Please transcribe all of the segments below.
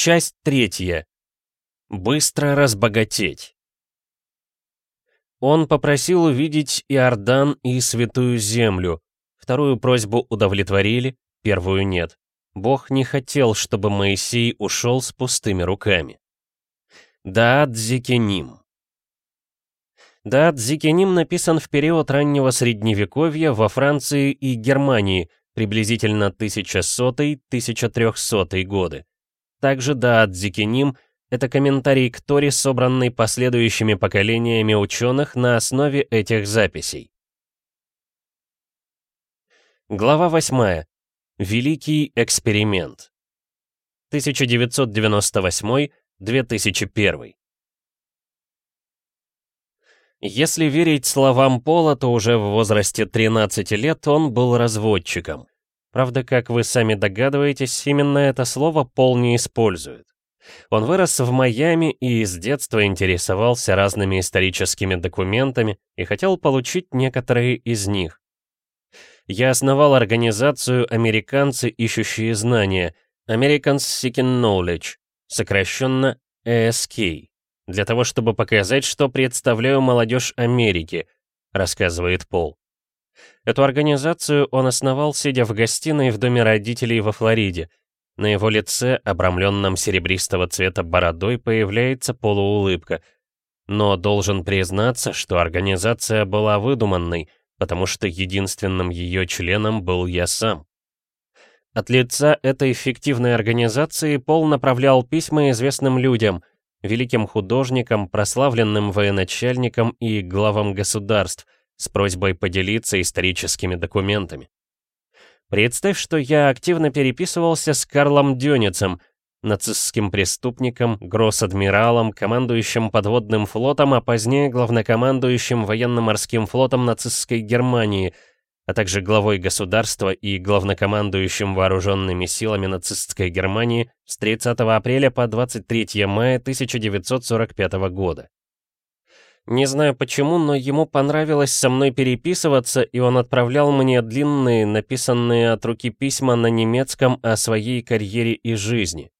Часть третья. Быстро разбогатеть. Он попросил увидеть Иордан и Святую Землю. Вторую просьбу удовлетворили, первую нет. Бог не хотел, чтобы Моисей ушел с пустыми руками. Даат Зикеним написан в период раннего Средневековья во Франции и Германии, приблизительно 1100-1300 годы. Также Даат Зикеним — это комментарий к Торе, собранный последующими поколениями ученых на основе этих записей. Глава 8. Великий эксперимент. 1998-2001. Если верить словам Пола, то уже в возрасте 13 лет он был разводчиком. Правда, как вы сами догадываетесь, именно это слово Пол не использует. Он вырос в Майами и с детства интересовался разными историческими документами и хотел получить некоторые из них. Я основал организацию «Американцы, ищущие знания» Americans Seeking Knowledge, сокращенно ASK, для того, чтобы показать, что представляю молодежь Америки, рассказывает Пол. Эту организацию он основал, сидя в гостиной в доме родителей во Флориде. На его лице, обрамленном серебристого цвета бородой, появляется полуулыбка. Но должен признаться, что организация была выдуманной, потому что единственным ее членом был я сам. От лица этой фиктивной организации Пол направлял письма известным людям, великим художникам, прославленным военачальникам и главам государств, с просьбой поделиться историческими документами. Представь, что я активно переписывался с Карлом Дёницем, нацистским преступником, гросс-адмиралом, командующим подводным флотом, а позднее главнокомандующим военно-морским флотом нацистской Германии, а также главой государства и главнокомандующим вооруженными силами нацистской Германии с 30 апреля по 23 мая 1945 года. Не знаю почему, но ему понравилось со мной переписываться, и он отправлял мне длинные, написанные от руки письма на немецком о своей карьере и жизни.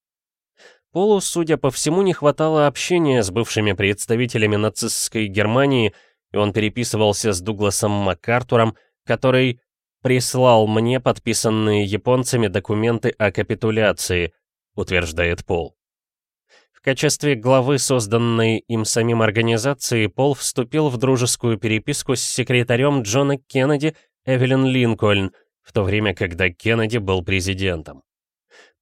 Полу, судя по всему, не хватало общения с бывшими представителями нацистской Германии, и он переписывался с Дугласом МакАртуром, который прислал мне подписанные японцами документы о капитуляции, утверждает Пол. В качестве главы созданной им самим организации Пол вступил в дружескую переписку с секретарем Джона Кеннеди Эвелин Линкольн, в то время, когда Кеннеди был президентом.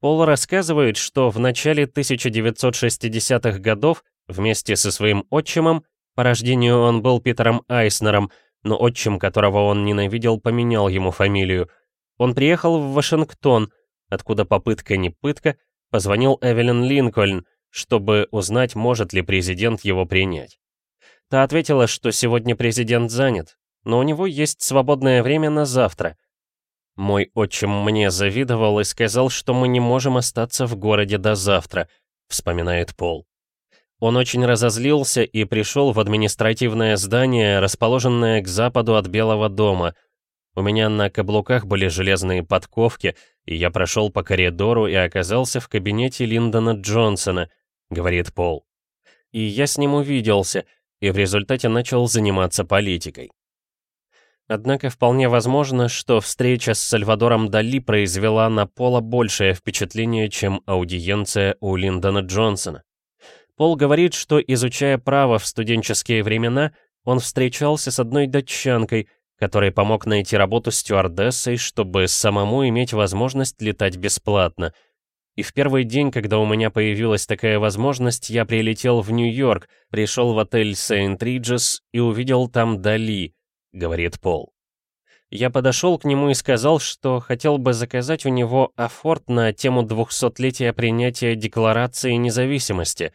Пол рассказывает, что в начале 1960-х годов вместе со своим отчимом, по рождению он был Питером Айснером, но отчим, которого он ненавидел, поменял ему фамилию, он приехал в Вашингтон, откуда попытка не пытка, позвонил Эвелин Линкольн, чтобы узнать, может ли президент его принять. Та ответила, что сегодня президент занят, но у него есть свободное время на завтра, мой отчим мне завидовал и сказал, что мы не можем остаться в городе до завтра, вспоминает Пол. Он очень разозлился и пришел в административное здание, расположенное к западу от Белого дома. У меня на каблуках были железные подковки, и я прошел по коридору и оказался в кабинете Линдона Джонсона, говорит Пол. И я с ним увиделся, и в результате начал заниматься политикой. Однако вполне возможно, что встреча с Сальвадором Дали произвела на Пола большее впечатление, чем аудиенция у Линдона Джонсона. Пол говорит, что, изучая право в студенческие времена, он встречался с одной датчанкой, которой помог найти работу стюардессой, чтобы самому иметь возможность летать бесплатно. И в первый день, когда у меня появилась такая возможность, я прилетел в Нью-Йорк, пришел в отель Сент-Риджес и увидел там Дали — говорит Пол. Я подошел к нему и сказал, что хотел бы заказать у него афорт на тему двухсотлетия принятия Декларации независимости.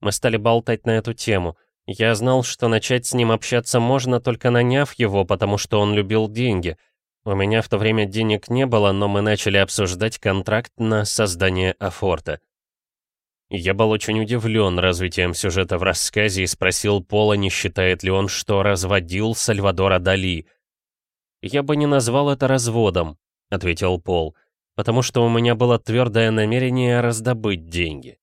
Мы стали болтать на эту тему. Я знал, что начать с ним общаться можно, только наняв его, потому что он любил деньги. У меня в то время денег не было, но мы начали обсуждать контракт на создание афорта. Я был очень удивлен развитием сюжета в рассказе и спросил Пола, не считает ли он, что разводил Сальвадора Дали. «Я бы не назвал это разводом», — ответил Пол, «потому что у меня было твердое намерение раздобыть деньги».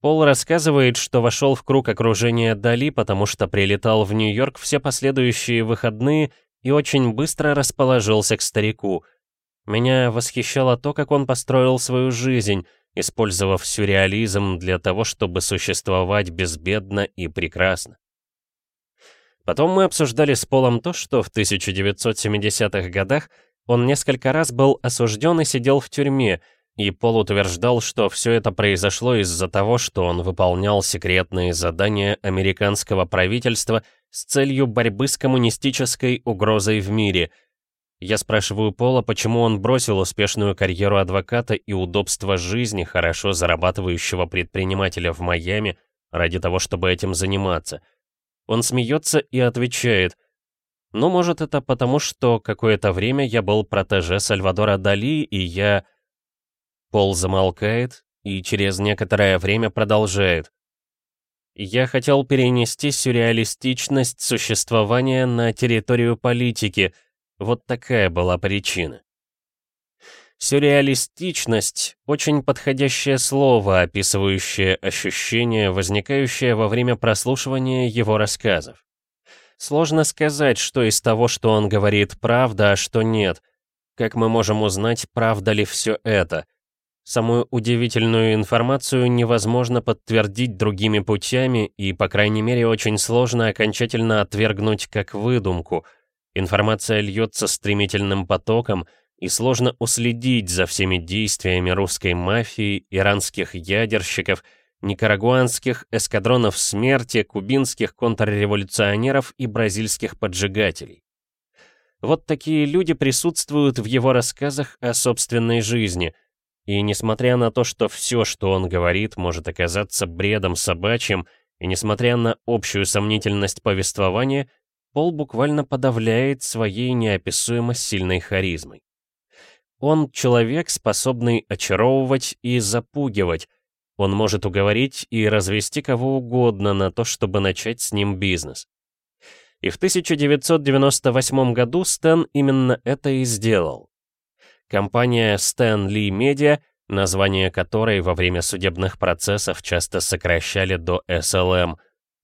Пол рассказывает, что вошел в круг окружения Дали, потому что прилетал в Нью-Йорк все последующие выходные и очень быстро расположился к старику. Меня восхищало то, как он построил свою жизнь, использовав сюрреализм для того, чтобы существовать безбедно и прекрасно. Потом мы обсуждали с Полом то, что в 1970-х годах он несколько раз был осужден и сидел в тюрьме, и Пол утверждал, что все это произошло из-за того, что он выполнял секретные задания американского правительства с целью борьбы с коммунистической угрозой в мире. Я спрашиваю Пола, почему он бросил успешную карьеру адвоката и удобство жизни хорошо зарабатывающего предпринимателя в Майами ради того, чтобы этим заниматься. Он смеется и отвечает, «Ну, может, это потому, что какое-то время я был протеже Сальвадора Дали, и я...» Пол замолкает и через некоторое время продолжает. Я хотел перенести сюрреалистичность существования на территорию политики. Вот такая была причина. Сюрреалистичность — очень подходящее слово, описывающее ощущение, возникающее во время прослушивания его рассказов. Сложно сказать, что из того, что он говорит, правда, а что нет. Как мы можем узнать, правда ли все это — Самую удивительную информацию невозможно подтвердить другими путями и, по крайней мере, очень сложно окончательно отвергнуть как выдумку. Информация льется стремительным потоком, и сложно уследить за всеми действиями русской мафии, иранских ядерщиков, никарагуанских эскадронов смерти, кубинских контрреволюционеров и бразильских поджигателей. Вот такие люди присутствуют в его рассказах о собственной жизни — и несмотря на то, что все, что он говорит, может оказаться бредом собачьим, и несмотря на общую сомнительность повествования, Пол буквально подавляет своей неописуемо сильной харизмой. Он человек, способный очаровывать и запугивать. Он может уговорить и развести кого угодно на то, чтобы начать с ним бизнес. И в 1998 году Стэн именно это и сделал. Компания Stan Lee Media, название которой во время судебных процессов часто сокращали до SLM,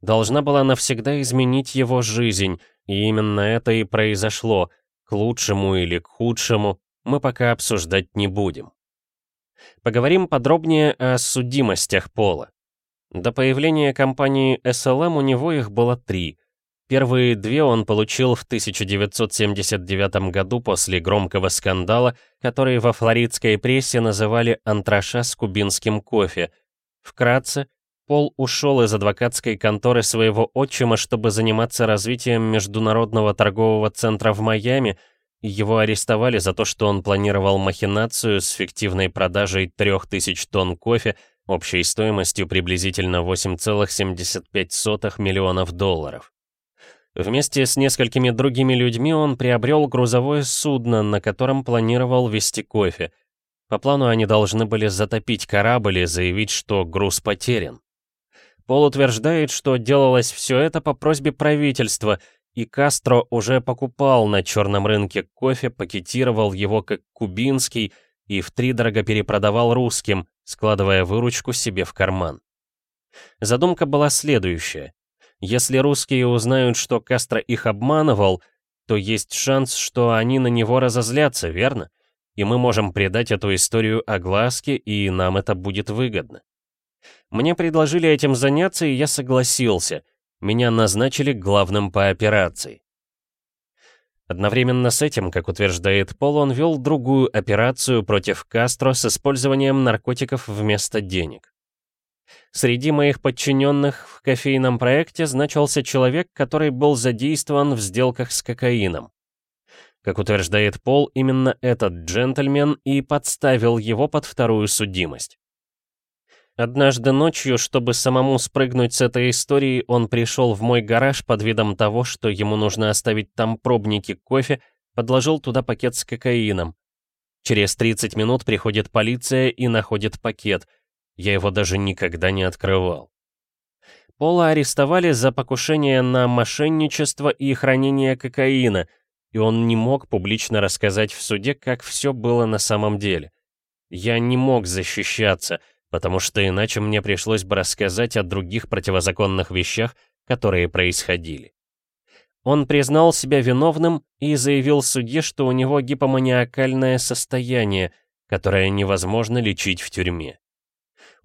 должна была навсегда изменить его жизнь, и именно это и произошло, к лучшему или к худшему, мы пока обсуждать не будем. Поговорим подробнее о судимостях Пола. До появления компании SLM у него их было три — Первые две он получил в 1979 году после громкого скандала, который во флоридской прессе называли «антраша с кубинским кофе». Вкратце, Пол ушел из адвокатской конторы своего отчима, чтобы заниматься развитием международного торгового центра в Майами, и его арестовали за то, что он планировал махинацию с фиктивной продажей 3000 тонн кофе общей стоимостью приблизительно 8,75 миллионов долларов. Вместе с несколькими другими людьми он приобрел грузовое судно, на котором планировал везти кофе. По плану они должны были затопить корабль и заявить, что груз потерян. Пол утверждает, что делалось все это по просьбе правительства, и Кастро уже покупал на черном рынке кофе, пакетировал его как кубинский и втридорого перепродавал русским, складывая выручку себе в карман. Задумка была следующая. Если русские узнают, что Кастро их обманывал, то есть шанс, что они на него разозлятся, верно? И мы можем придать эту историю огласке, и нам это будет выгодно. Мне предложили этим заняться, и я согласился. Меня назначили главным по операции. Одновременно с этим, как утверждает Пол, он вел другую операцию против Кастро с использованием наркотиков вместо денег. Среди моих подчиненных в кофейном проекте значился человек, который был задействован в сделках с кокаином. Как утверждает Пол, именно этот джентльмен и подставил его под вторую судимость. Однажды ночью, чтобы самому спрыгнуть с этой истории, он пришел в мой гараж под видом того, что ему нужно оставить там пробники кофе, подложил туда пакет с кокаином. Через 30 минут приходит полиция и находит пакет — я его даже никогда не открывал. Пола арестовали за покушение на мошенничество и хранение кокаина, и он не мог публично рассказать в суде, как все было на самом деле. Я не мог защищаться, потому что иначе мне пришлось бы рассказать о других противозаконных вещах, которые происходили. Он признал себя виновным и заявил судье, что у него гипоманиакальное состояние, которое невозможно лечить в тюрьме.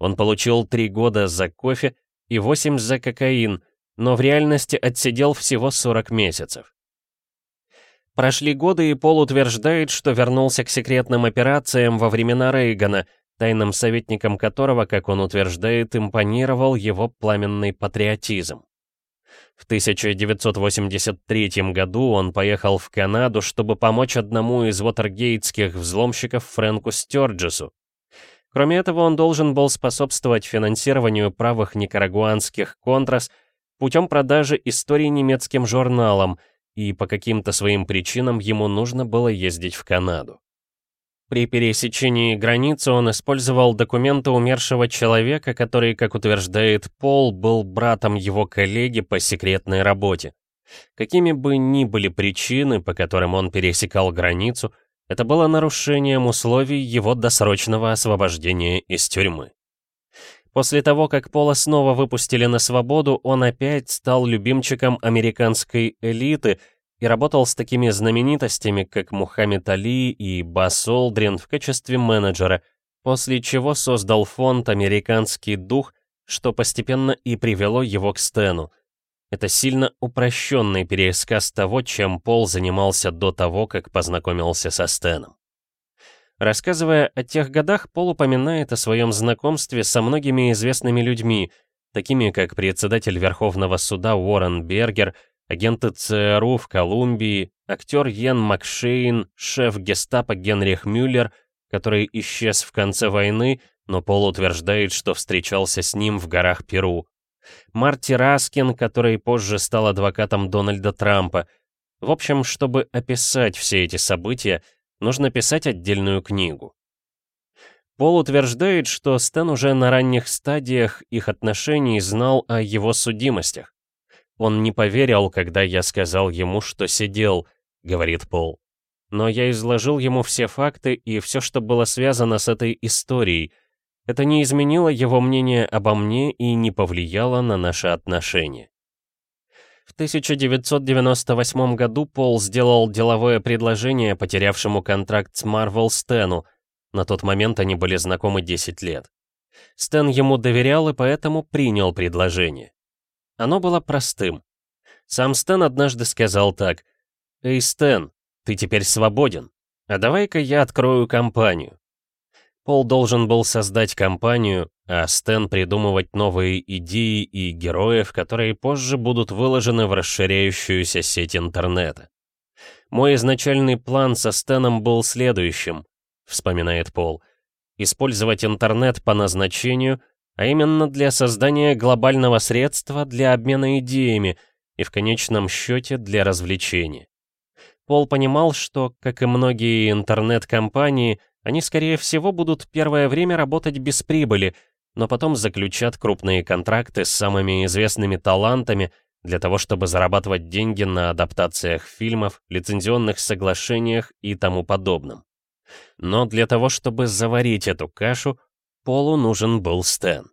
Он получил три года за кофе и восемь за кокаин, но в реальности отсидел всего 40 месяцев. Прошли годы, и Пол утверждает, что вернулся к секретным операциям во времена Рейгана, тайным советником которого, как он утверждает, импонировал его пламенный патриотизм. В 1983 году он поехал в Канаду, чтобы помочь одному из вотергейтских взломщиков Фрэнку Стёрджесу. Кроме этого, он должен был способствовать финансированию правых никарагуанских контрас путем продажи историй немецким журналам, и по каким-то своим причинам ему нужно было ездить в Канаду. При пересечении границы он использовал документы умершего человека, который, как утверждает Пол, был братом его коллеги по секретной работе. Какими бы ни были причины, по которым он пересекал границу, это было нарушением условий его досрочного освобождения из тюрьмы. После того, как Пола снова выпустили на свободу, он опять стал любимчиком американской элиты и работал с такими знаменитостями, как Мухаммед Али и Бас Олдрин в качестве менеджера, после чего создал фонд «Американский дух», что постепенно и привело его к Стэну. Это сильно упрощенный пересказ того, чем Пол занимался до того, как познакомился со Стэном. Рассказывая о тех годах, Пол упоминает о своем знакомстве со многими известными людьми, такими как председатель Верховного суда Уоррен Бергер, агенты ЦРУ в Колумбии, актер Йен Макшейн, шеф гестапо Генрих Мюллер, который исчез в конце войны, но Пол утверждает, что встречался с ним в горах Перу. Марти Раскин, который позже стал адвокатом Дональда Трампа. В общем, чтобы описать все эти события, нужно писать отдельную книгу. Пол утверждает, что Стэн уже на ранних стадиях их отношений знал о его судимостях. «Он не поверил, когда я сказал ему, что сидел», — говорит Пол. «Но я изложил ему все факты и все, что было связано с этой историей. Это не изменило его мнение обо мне и не повлияло на наши отношения». В 1998 году Пол сделал деловое предложение потерявшему контракт с Marvel Стэну. На тот момент они были знакомы 10 лет. Стэн ему доверял и поэтому принял предложение. Оно было простым. Сам Стэн однажды сказал так. «Эй, Стэн, ты теперь свободен. А давай-ка я открою компанию». Пол должен был создать компанию, а Стэн придумывать новые идеи и героев, которые позже будут выложены в расширяющуюся сеть интернета. «Мой изначальный план со Стэном был следующим», — вспоминает Пол. «Использовать интернет по назначению, а именно для создания глобального средства для обмена идеями и в конечном счете для развлечения. Пол понимал, что, как и многие интернет-компании, они, скорее всего, будут первое время работать без прибыли, но потом заключат крупные контракты с самыми известными талантами для того, чтобы зарабатывать деньги на адаптациях фильмов, лицензионных соглашениях и тому подобном. Но для того, чтобы заварить эту кашу, Полу нужен был Стэн.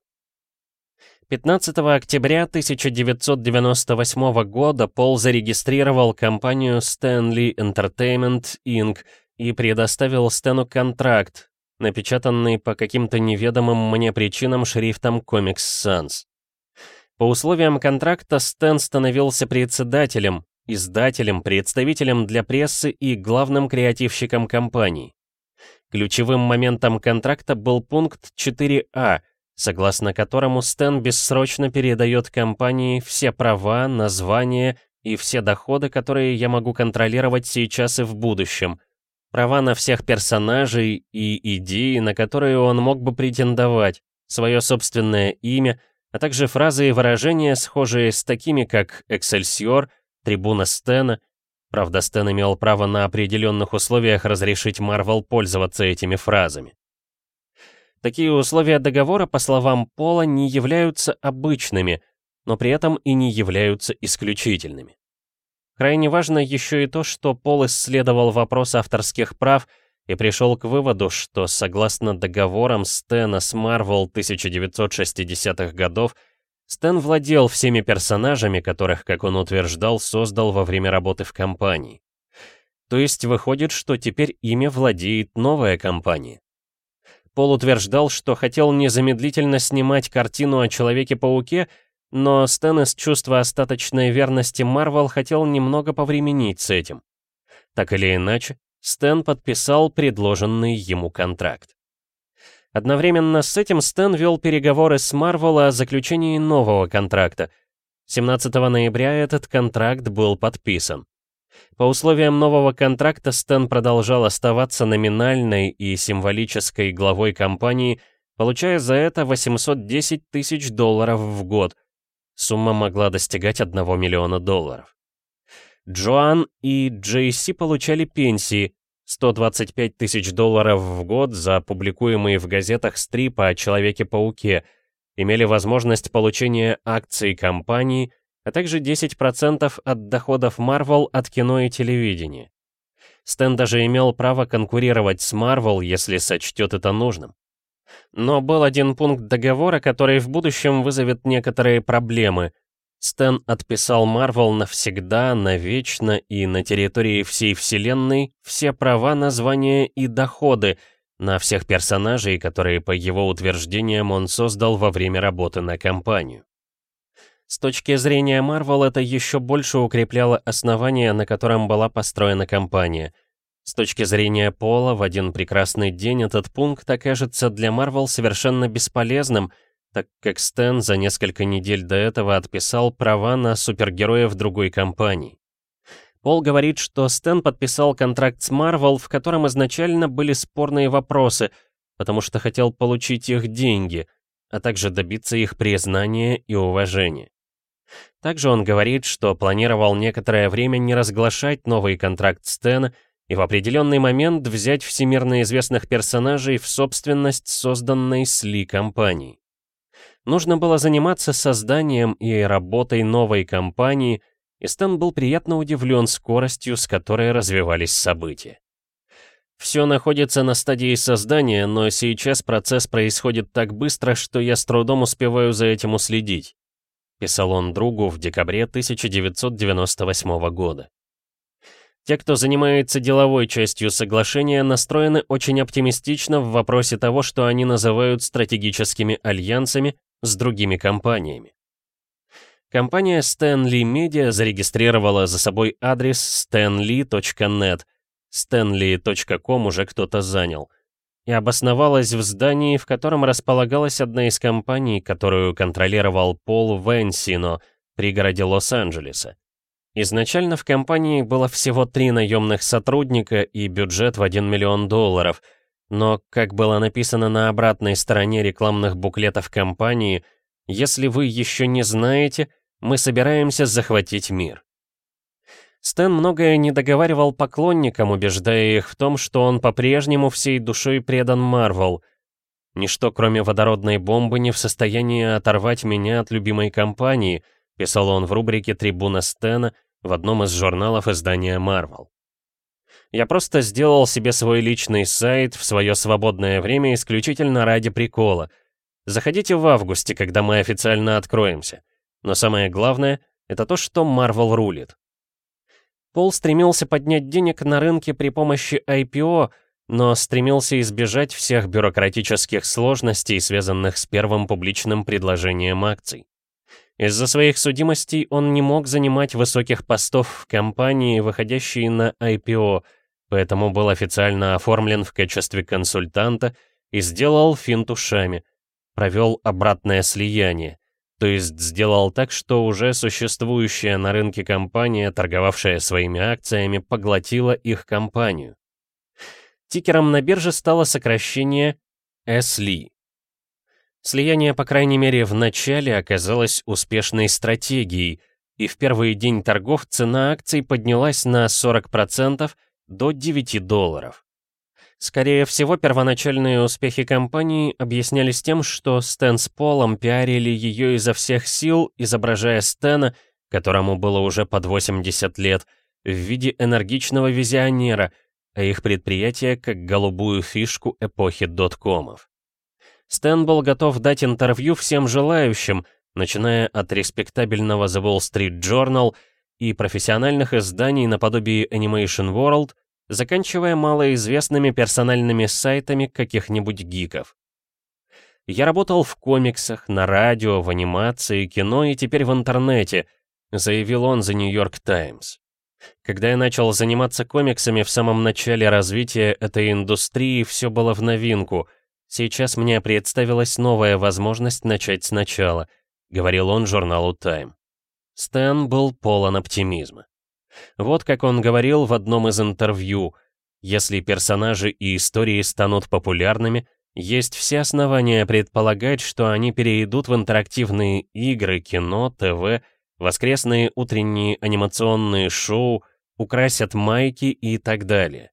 15 октября 1998 года Пол зарегистрировал компанию Stanley Entertainment Inc. и предоставил Стэну контракт, напечатанный по каким-то неведомым мне причинам шрифтом Comics Sans. По условиям контракта Стэн становился председателем, издателем, представителем для прессы и главным креативщиком компании. Ключевым моментом контракта был пункт 4А, согласно которому Стэн бессрочно передает компании все права, названия и все доходы, которые я могу контролировать сейчас и в будущем. Права на всех персонажей и идеи, на которые он мог бы претендовать, свое собственное имя, а также фразы и выражения, схожие с такими, как «Эксельсиор», «Трибуна Стэна», Правда, Стэн имел право на определенных условиях разрешить Марвел пользоваться этими фразами. Такие условия договора, по словам Пола, не являются обычными, но при этом и не являются исключительными. Крайне важно еще и то, что Пол исследовал вопрос авторских прав и пришел к выводу, что согласно договорам Стэна с Marvel 1960-х годов, Стэн владел всеми персонажами, которых, как он утверждал, создал во время работы в компании. То есть выходит, что теперь ими владеет новая компания. Пол утверждал, что хотел незамедлительно снимать картину о Человеке-пауке, но Стэн из чувства остаточной верности Марвел хотел немного повременить с этим. Так или иначе, Стэн подписал предложенный ему контракт. Одновременно с этим Стэн вел переговоры с Марвел о заключении нового контракта. 17 ноября этот контракт был подписан. По условиям нового контракта Стэн продолжал оставаться номинальной и символической главой компании, получая за это 810 тысяч долларов в год. Сумма могла достигать 1 миллиона долларов. Джоан и Джейси получали пенсии 125 тысяч долларов в год за публикуемые в газетах стрипы о Человеке-пауке, имели возможность получения акций компании, а также 10% от доходов Marvel от кино и телевидения. Стэн даже имел право конкурировать с Marvel, если сочтет это нужным. Но был один пункт договора, который в будущем вызовет некоторые проблемы — Стэн отписал Марвел навсегда, навечно и на территории всей вселенной все права, названия и доходы на всех персонажей, которые, по его утверждениям, он создал во время работы на компанию. С точки зрения Марвел это еще больше укрепляло основание, на котором была построена компания. С точки зрения Пола, в один прекрасный день этот пункт окажется для Марвел совершенно бесполезным — так как Стэн за несколько недель до этого отписал права на супергероя в другой компании. Пол говорит, что Стэн подписал контракт с Marvel, в котором изначально были спорные вопросы, потому что хотел получить их деньги, а также добиться их признания и уважения. Также он говорит, что планировал некоторое время не разглашать новый контракт Стэна и в определенный момент взять всемирно известных персонажей в собственность созданной Сли компании. Нужно было заниматься созданием и работой новой компании, и Стэн был приятно удивлен скоростью, с которой развивались события. Все находится на стадии создания, но сейчас процесс происходит так быстро, что я с трудом успеваю за этим уследить», — писал он другу в декабре 1998 года. Те, кто занимается деловой частью соглашения, настроены очень оптимистично в вопросе того, что они называют стратегическими альянсами с другими компаниями. Компания Stanley Media зарегистрировала за собой адрес stanley.net, stanley.com уже кто-то занял, и обосновалась в здании, в котором располагалась одна из компаний, которую контролировал Пол Венсино, пригороде Лос-Анджелеса. Изначально в компании было всего три наемных сотрудника и бюджет в 1 миллион долларов — но, как было написано на обратной стороне рекламных буклетов компании, если вы еще не знаете, мы собираемся захватить мир. Стэн многое не договаривал поклонникам, убеждая их в том, что он по-прежнему всей душой предан Марвел. «Ничто, кроме водородной бомбы, не в состоянии оторвать меня от любимой компании», писал он в рубрике «Трибуна Стэна» в одном из журналов издания Marvel. Я просто сделал себе свой личный сайт в свое свободное время исключительно ради прикола. Заходите в августе, когда мы официально откроемся. Но самое главное — это то, что Marvel рулит. Пол стремился поднять денег на рынке при помощи IPO, но стремился избежать всех бюрократических сложностей, связанных с первым публичным предложением акций. Из-за своих судимостей он не мог занимать высоких постов в компании, выходящей на IPO — поэтому был официально оформлен в качестве консультанта и сделал финт ушами, провел обратное слияние, то есть сделал так, что уже существующая на рынке компания, торговавшая своими акциями, поглотила их компанию. Тикером на бирже стало сокращение SLI. Слияние, по крайней мере, в начале оказалось успешной стратегией, и в первый день торгов цена акций поднялась на 40%, до 9 долларов. Скорее всего, первоначальные успехи компании объяснялись тем, что Стэн с Полом пиарили ее изо всех сил, изображая Стэна, которому было уже под 80 лет, в виде энергичного визионера, а их предприятие как голубую фишку эпохи доткомов. Стэн был готов дать интервью всем желающим, начиная от респектабельного The Wall Street Journal и профессиональных изданий наподобие Animation World, заканчивая малоизвестными персональными сайтами каких-нибудь гиков. Я работал в комиксах, на радио, в анимации, кино и теперь в интернете, заявил он за New York Times. Когда я начал заниматься комиксами в самом начале развития этой индустрии, все было в новинку. Сейчас мне представилась новая возможность начать сначала, говорил он журналу Time. Стэн был полон оптимизма. Вот как он говорил в одном из интервью, если персонажи и истории станут популярными, есть все основания предполагать, что они перейдут в интерактивные игры, кино, ТВ, воскресные утренние анимационные шоу, украсят майки и так далее.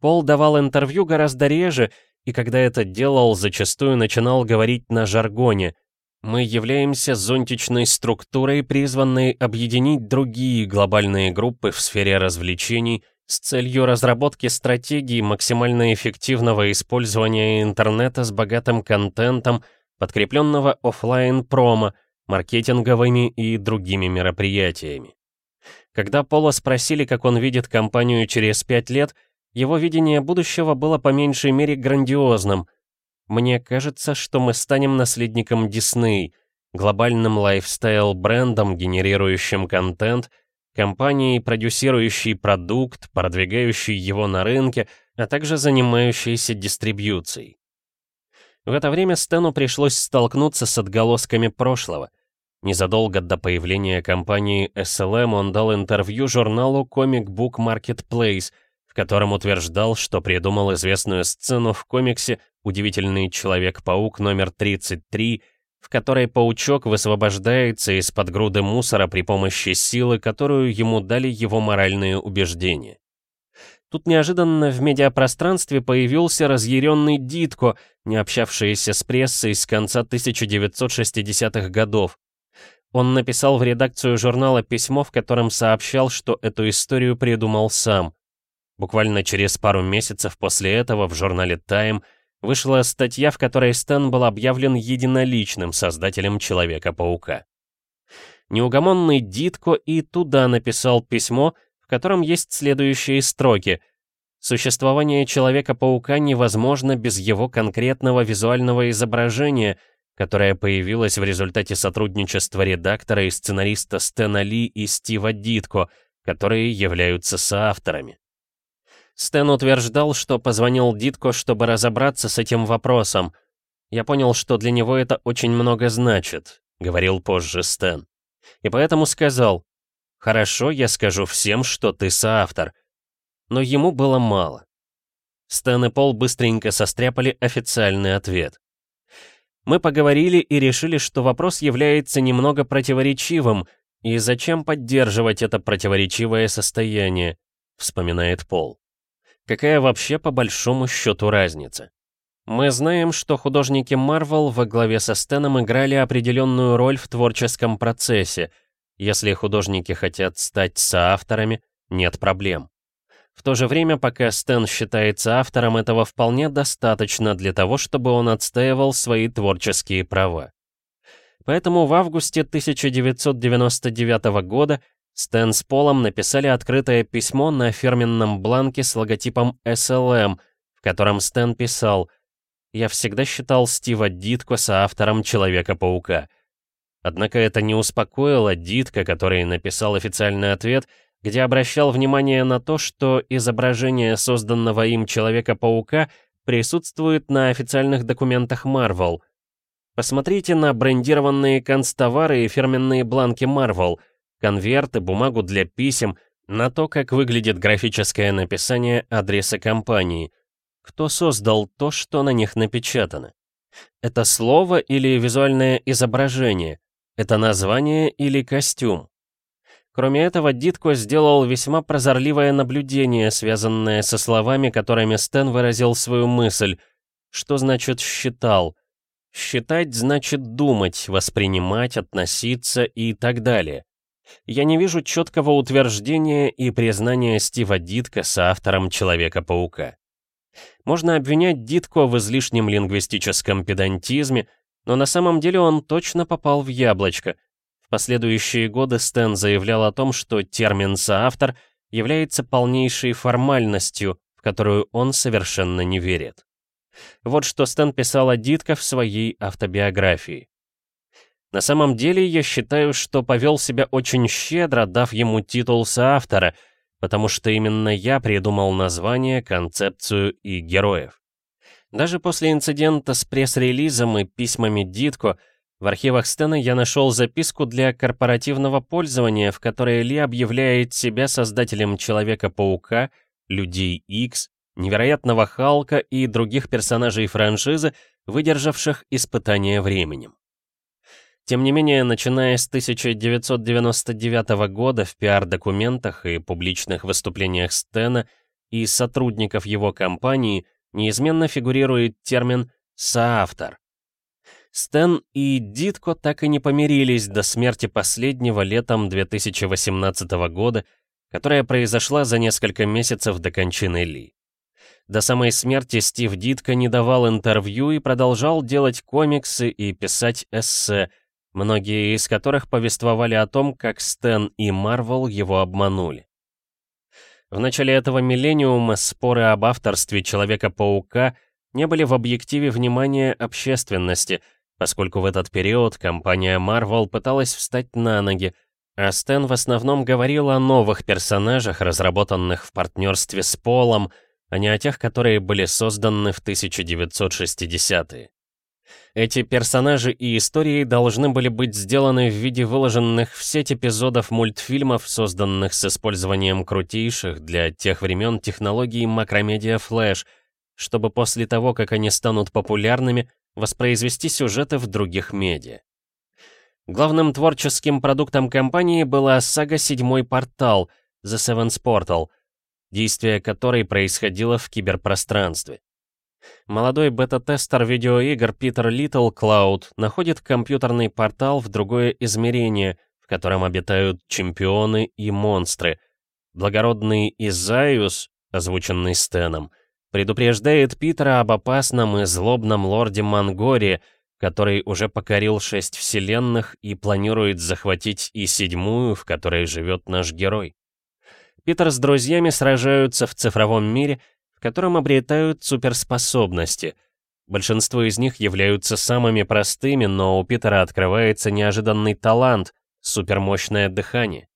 Пол давал интервью гораздо реже, и когда это делал, зачастую начинал говорить на жаргоне. Мы являемся зонтичной структурой, призванной объединить другие глобальные группы в сфере развлечений с целью разработки стратегии максимально эффективного использования интернета с богатым контентом, подкрепленного офлайн промо маркетинговыми и другими мероприятиями. Когда Пола спросили, как он видит компанию через пять лет, его видение будущего было по меньшей мере грандиозным. «Мне кажется, что мы станем наследником Дисней, глобальным лайфстайл-брендом, генерирующим контент, компанией, продюсирующей продукт, продвигающей его на рынке, а также занимающейся дистрибьюцией. В это время Стэну пришлось столкнуться с отголосками прошлого. Незадолго до появления компании SLM он дал интервью журналу Comic Book Marketplace, в котором утверждал, что придумал известную сцену в комиксе «Удивительный Человек-паук номер 33», в которой паучок высвобождается из-под груды мусора при помощи силы, которую ему дали его моральные убеждения. Тут неожиданно в медиапространстве появился разъяренный Дитко, не общавшийся с прессой с конца 1960-х годов. Он написал в редакцию журнала письмо, в котором сообщал, что эту историю придумал сам. Буквально через пару месяцев после этого в журнале Time вышла статья, в которой Стэн был объявлен единоличным создателем Человека-паука. Неугомонный Дитко и туда написал письмо, в котором есть следующие строки. «Существование Человека-паука невозможно без его конкретного визуального изображения, которое появилось в результате сотрудничества редактора и сценариста Стэна Ли и Стива Дитко, которые являются соавторами. Стэн утверждал, что позвонил Дитко, чтобы разобраться с этим вопросом. «Я понял, что для него это очень много значит», — говорил позже Стэн. И поэтому сказал, «Хорошо, я скажу всем, что ты соавтор». Но ему было мало. Стэн и Пол быстренько состряпали официальный ответ. Мы поговорили и решили, что вопрос является немного противоречивым, и зачем поддерживать это противоречивое состояние, вспоминает Пол. Какая вообще по большому счету разница? Мы знаем, что художники Marvel во главе со Стэном играли определенную роль в творческом процессе. Если художники хотят стать соавторами, нет проблем. В то же время, пока Стэн считается автором, этого вполне достаточно для того, чтобы он отстаивал свои творческие права. Поэтому в августе 1999 года Стэн с Полом написали открытое письмо на фирменном бланке с логотипом SLM, в котором Стэн писал «Я всегда считал Стива Дитко соавтором Человека-паука». Однако это не успокоило Дитка, который написал официальный ответ, где обращал внимание на то, что изображение созданного им Человека-паука присутствует на официальных документах Marvel. Посмотрите на брендированные констовары и фирменные бланки Marvel — конверты, бумагу для писем, на то, как выглядит графическое написание адреса компании. Кто создал то, что на них напечатано? Это слово или визуальное изображение? Это название или костюм? Кроме этого, Дитко сделал весьма прозорливое наблюдение, связанное со словами, которыми Стэн выразил свою мысль. Что значит «считал»? Считать значит думать, воспринимать, относиться и так далее. Я не вижу четкого утверждения и признания Стива Дитка соавтором Человека-паука. Можно обвинять Дитко в излишнем лингвистическом педантизме, но на самом деле он точно попал в яблочко. В последующие годы Стэн заявлял о том, что термин «соавтор» является полнейшей формальностью, в которую он совершенно не верит. Вот что Стэн писал о Дитко в своей автобиографии. На самом деле, я считаю, что повел себя очень щедро, дав ему титул соавтора, потому что именно я придумал название, концепцию и героев. Даже после инцидента с пресс-релизом и письмами Дитко в архивах Стена я нашел записку для корпоративного пользования, в которой Ли объявляет себя создателем Человека-паука, Людей X, Невероятного Халка и других персонажей франшизы, выдержавших испытания временем. Тем не менее, начиная с 1999 года в пиар-документах и публичных выступлениях Стена и сотрудников его компании неизменно фигурирует термин «соавтор». Стэн и Дитко так и не помирились до смерти последнего летом 2018 года, которая произошла за несколько месяцев до кончины Ли. До самой смерти Стив Дитко не давал интервью и продолжал делать комиксы и писать эссе, многие из которых повествовали о том, как Стэн и Марвел его обманули. В начале этого миллениума споры об авторстве Человека-паука не были в объективе внимания общественности, поскольку в этот период компания Marvel пыталась встать на ноги, а Стэн в основном говорил о новых персонажах, разработанных в партнерстве с Полом, а не о тех, которые были созданы в 1960-е. Эти персонажи и истории должны были быть сделаны в виде выложенных в сеть эпизодов мультфильмов, созданных с использованием крутейших для тех времен технологий макромедиа Flash, чтобы после того, как они станут популярными, воспроизвести сюжеты в других медиа. Главным творческим продуктом компании была сага «Седьмой портал» The Seventh Portal, действие которой происходило в киберпространстве. Молодой бета-тестер видеоигр Питер Литл Клауд находит компьютерный портал в другое измерение, в котором обитают чемпионы и монстры. Благородный Изайус, озвученный Стеном, предупреждает Питера об опасном и злобном лорде Мангоре, который уже покорил шесть вселенных и планирует захватить и седьмую, в которой живет наш герой. Питер с друзьями сражаются в цифровом мире — котором обретают суперспособности. Большинство из них являются самыми простыми, но у Питера открывается неожиданный талант — супермощное дыхание.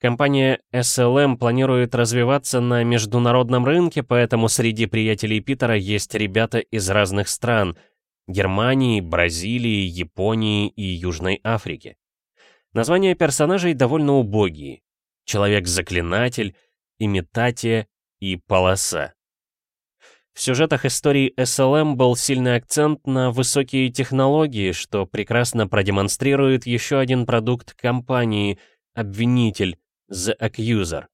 Компания SLM планирует развиваться на международном рынке, поэтому среди приятелей Питера есть ребята из разных стран — Германии, Бразилии, Японии и Южной Африки. Названия персонажей довольно убогие. Человек-заклинатель, Имитатия и Полоса. В сюжетах истории SLM был сильный акцент на высокие технологии, что прекрасно продемонстрирует еще один продукт компании — обвинитель, The Accuser.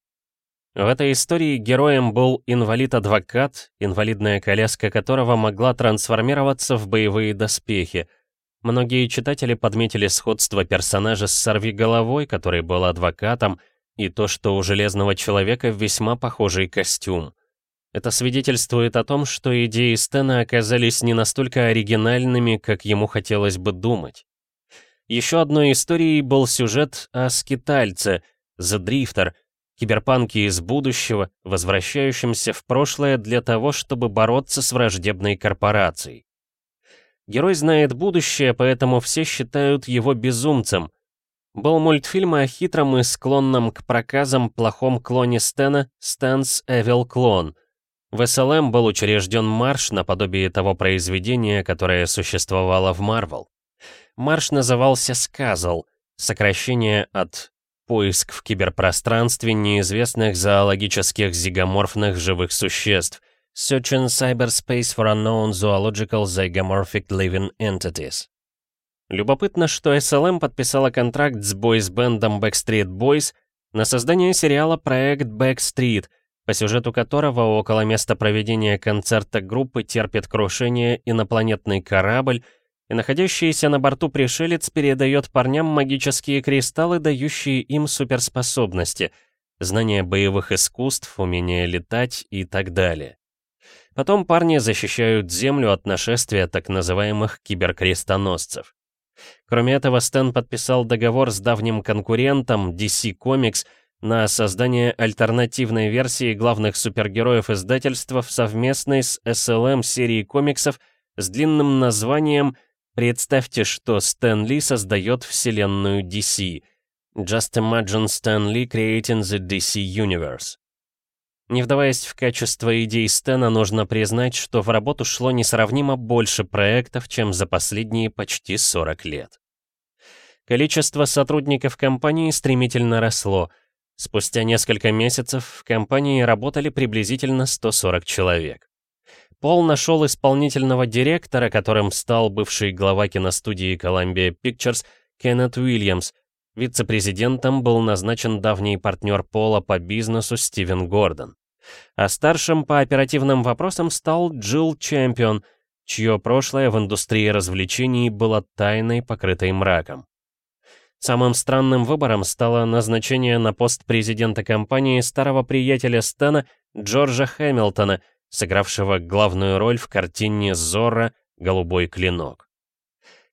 В этой истории героем был инвалид-адвокат, инвалидная коляска которого могла трансформироваться в боевые доспехи. Многие читатели подметили сходство персонажа с Сорви-головой, который был адвокатом, и то, что у Железного Человека весьма похожий костюм. Это свидетельствует о том, что идеи Стэна оказались не настолько оригинальными, как ему хотелось бы думать. Еще одной историей был сюжет о скитальце, The Drifter, киберпанке из будущего, возвращающемся в прошлое для того, чтобы бороться с враждебной корпорацией. Герой знает будущее, поэтому все считают его безумцем. Был мультфильм о хитром и склонном к проказам плохом клоне Стэна «Стэнс Evil Clone», в СЛМ был учрежден марш наподобие того произведения, которое существовало в Марвел. Марш назывался «Сказал», сокращение от «Поиск в киберпространстве неизвестных зоологических зигоморфных живых существ» Search in Cyberspace for Unknown Zoological Zygomorphic Living Entities. Любопытно, что SLM подписала контракт с бойс-бендом Backstreet Boys на создание сериала «Проект Backstreet», по сюжету которого около места проведения концерта группы терпит крушение инопланетный корабль, и находящийся на борту пришелец передает парням магические кристаллы, дающие им суперспособности, знания боевых искусств, умение летать и так далее. Потом парни защищают Землю от нашествия так называемых киберкрестоносцев. Кроме этого, Стэн подписал договор с давним конкурентом DC Comics на создание альтернативной версии главных супергероев издательства в совместной с SLM серии комиксов с длинным названием «Представьте, что Стэн Ли создает вселенную DC». Just imagine Stan Lee creating the DC Universe. Не вдаваясь в качество идей Стэна, нужно признать, что в работу шло несравнимо больше проектов, чем за последние почти 40 лет. Количество сотрудников компании стремительно росло. Спустя несколько месяцев в компании работали приблизительно 140 человек. Пол нашел исполнительного директора, которым стал бывший глава киностудии Columbia Pictures Кеннет Уильямс. Вице-президентом был назначен давний партнер Пола по бизнесу Стивен Гордон а старшим по оперативным вопросам стал Джилл Чемпион, чье прошлое в индустрии развлечений было тайной, покрытой мраком. Самым странным выбором стало назначение на пост президента компании старого приятеля Стэна Джорджа Хэмилтона, сыгравшего главную роль в картине «Зорро. Голубой клинок».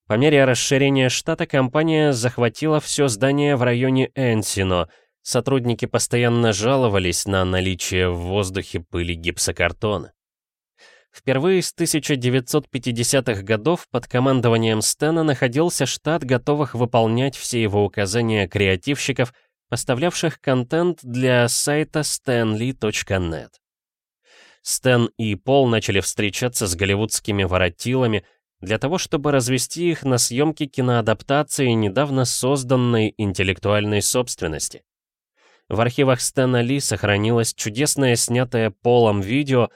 По мере расширения штата компания захватила все здание в районе Энсино — Сотрудники постоянно жаловались на наличие в воздухе пыли гипсокартона. Впервые с 1950-х годов под командованием Стэна находился штат готовых выполнять все его указания креативщиков, поставлявших контент для сайта stanley.net. Стэн и Пол начали встречаться с голливудскими воротилами для того, чтобы развести их на съемки киноадаптации недавно созданной интеллектуальной собственности. В архивах Стэна Ли сохранилось чудесное снятое Полом видео,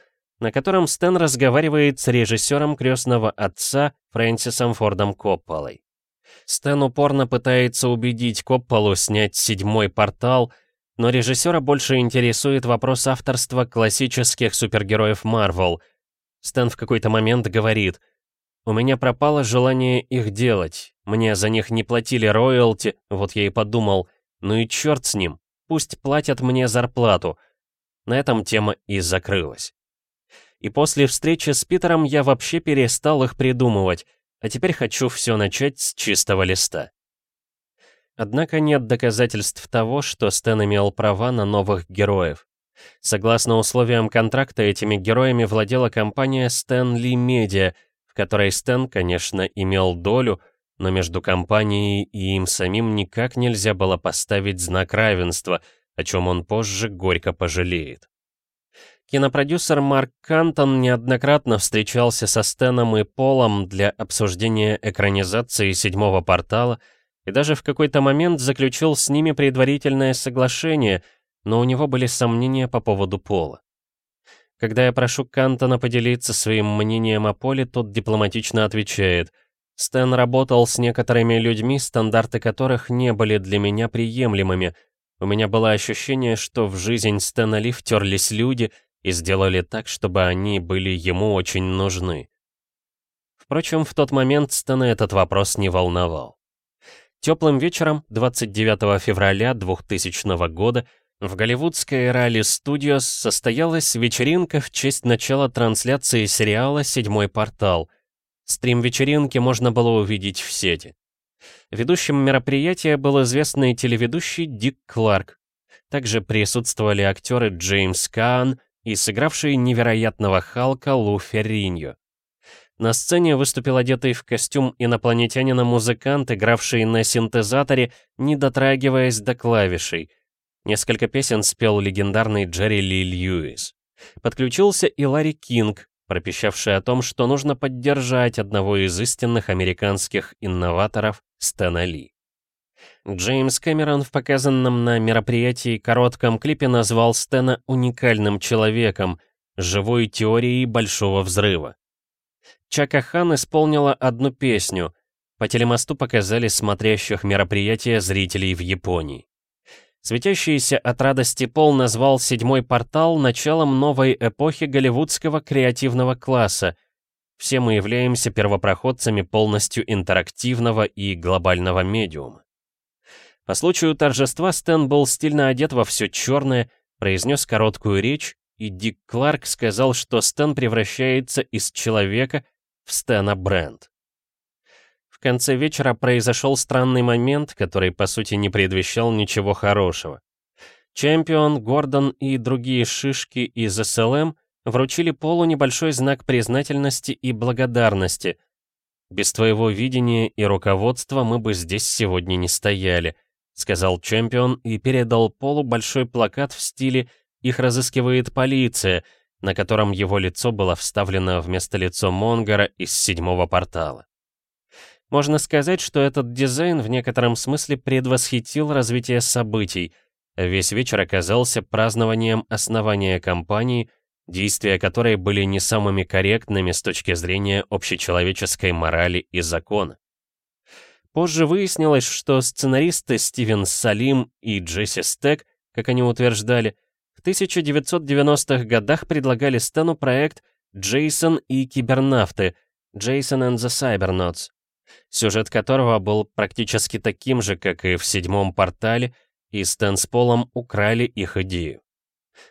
на котором Стэн разговаривает с режиссером крестного отца Фрэнсисом Фордом Копполой. Стэн упорно пытается убедить Копполу снять седьмой портал, но режиссера больше интересует вопрос авторства классических супергероев Марвел. Стэн в какой-то момент говорит, «У меня пропало желание их делать, мне за них не платили роялти, вот я и подумал, ну и черт с ним, Пусть платят мне зарплату. На этом тема и закрылась. И после встречи с Питером я вообще перестал их придумывать, а теперь хочу все начать с чистого листа. Однако нет доказательств того, что Стэн имел права на новых героев. Согласно условиям контракта, этими героями владела компания Stan Lee Media, в которой Стэн, конечно, имел долю, но между компанией и им самим никак нельзя было поставить знак равенства, о чем он позже горько пожалеет. Кинопродюсер Марк Кантон неоднократно встречался со Стэном и Полом для обсуждения экранизации седьмого портала и даже в какой-то момент заключил с ними предварительное соглашение, но у него были сомнения по поводу Пола. Когда я прошу Кантона поделиться своим мнением о Поле, тот дипломатично отвечает — Стэн работал с некоторыми людьми, стандарты которых не были для меня приемлемыми. У меня было ощущение, что в жизнь Стэна Ли втерлись люди и сделали так, чтобы они были ему очень нужны. Впрочем, в тот момент Стэна этот вопрос не волновал. Теплым вечером 29 февраля 2000 года в голливудской Ралли Studios состоялась вечеринка в честь начала трансляции сериала «Седьмой портал», Стрим вечеринки можно было увидеть в сети. Ведущим мероприятия был известный телеведущий Дик Кларк. Также присутствовали актеры Джеймс Каан и сыгравший невероятного Халка Лу Ферриньо. На сцене выступил одетый в костюм инопланетянина музыкант, игравший на синтезаторе, не дотрагиваясь до клавишей. Несколько песен спел легендарный Джерри Ли Льюис. Подключился и Ларри Кинг, пропищавший о том, что нужно поддержать одного из истинных американских инноваторов Стэна Ли. Джеймс Кэмерон в показанном на мероприятии коротком клипе назвал Стэна уникальным человеком, живой теорией Большого Взрыва. Чака Хан исполнила одну песню. По телемосту показали смотрящих мероприятия зрителей в Японии. Светящийся от радости Пол назвал седьмой портал началом новой эпохи голливудского креативного класса. Все мы являемся первопроходцами полностью интерактивного и глобального медиума. По случаю торжества Стэн был стильно одет во все черное, произнес короткую речь, и Дик Кларк сказал, что Стэн превращается из человека в Стэна Брэнд. В конце вечера произошел странный момент, который, по сути, не предвещал ничего хорошего. Чемпион, Гордон и другие шишки из СЛМ вручили Полу небольшой знак признательности и благодарности. «Без твоего видения и руководства мы бы здесь сегодня не стояли», сказал Чемпион и передал Полу большой плакат в стиле «Их разыскивает полиция», на котором его лицо было вставлено вместо лицо Монгара из седьмого портала. Можно сказать, что этот дизайн в некотором смысле предвосхитил развитие событий. Весь вечер оказался празднованием основания компании — действия которой были не самыми корректными с точки зрения общечеловеческой морали и закона. Позже выяснилось, что сценаристы Стивен Салим и Джесси Стек, как они утверждали, в 1990-х годах предлагали Стэну проект «Джейсон и кибернавты» «Jason and the Cybernauts», сюжет которого был практически таким же, как и в седьмом портале, и Стэн с Полом украли их идею.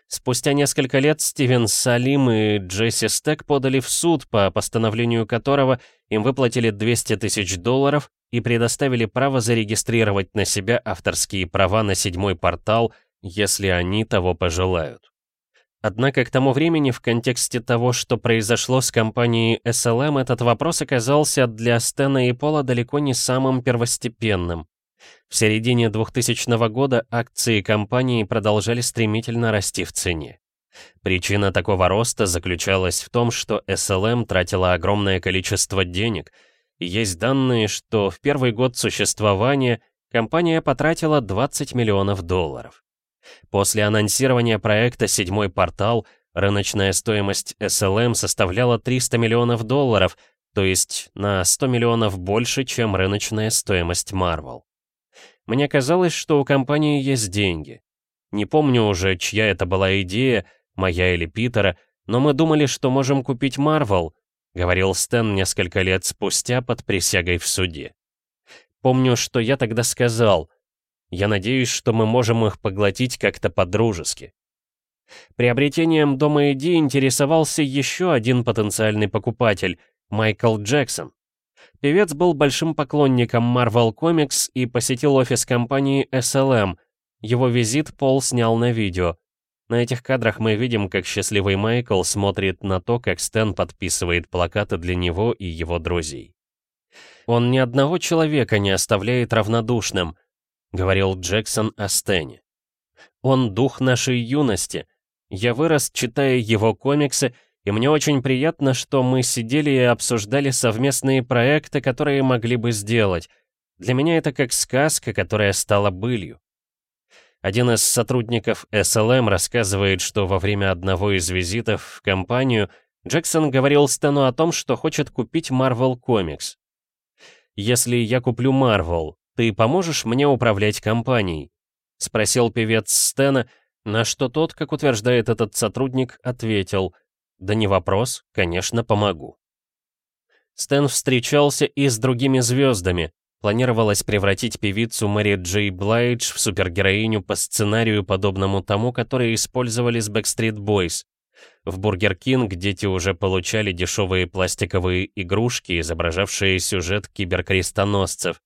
Спустя несколько лет Стивен Салим и Джесси Стек подали в суд, по постановлению которого им выплатили 200 тысяч долларов и предоставили право зарегистрировать на себя авторские права на седьмой портал, если они того пожелают. Однако к тому времени в контексте того, что произошло с компанией SLM, этот вопрос оказался для Стэна и Пола далеко не самым первостепенным. В середине 2000 года акции компании продолжали стремительно расти в цене. Причина такого роста заключалась в том, что SLM тратила огромное количество денег, есть данные, что в первый год существования компания потратила 20 миллионов долларов. После анонсирования проекта «Седьмой портал» рыночная стоимость SLM составляла 300 миллионов долларов, то есть на 100 миллионов больше, чем рыночная стоимость Marvel. Мне казалось, что у компании есть деньги. Не помню уже, чья это была идея, моя или Питера, но мы думали, что можем купить Марвел, говорил Стэн несколько лет спустя под присягой в суде. Помню, что я тогда сказал, я надеюсь, что мы можем их поглотить как-то по-дружески. Приобретением Дома ID интересовался еще один потенциальный покупатель, Майкл Джексон. Певец был большим поклонником Marvel Comics и посетил офис компании SLM. Его визит Пол снял на видео. На этих кадрах мы видим, как счастливый Майкл смотрит на то, как Стэн подписывает плакаты для него и его друзей. «Он ни одного человека не оставляет равнодушным», — говорил Джексон о Стэне. «Он дух нашей юности. Я вырос, читая его комиксы, и мне очень приятно, что мы сидели и обсуждали совместные проекты, которые могли бы сделать. Для меня это как сказка, которая стала былью. Один из сотрудников SLM рассказывает, что во время одного из визитов в компанию Джексон говорил Стэну о том, что хочет купить Marvel Comics. «Если я куплю Marvel, ты поможешь мне управлять компанией?» — спросил певец Стэна, на что тот, как утверждает этот сотрудник, ответил — да не вопрос, конечно, помогу. Стэн встречался и с другими звездами. Планировалось превратить певицу Мэри Джей Блайдж в супергероиню по сценарию, подобному тому, который использовали с Backstreet Boys. В Burger King дети уже получали дешевые пластиковые игрушки, изображавшие сюжет киберкрестоносцев.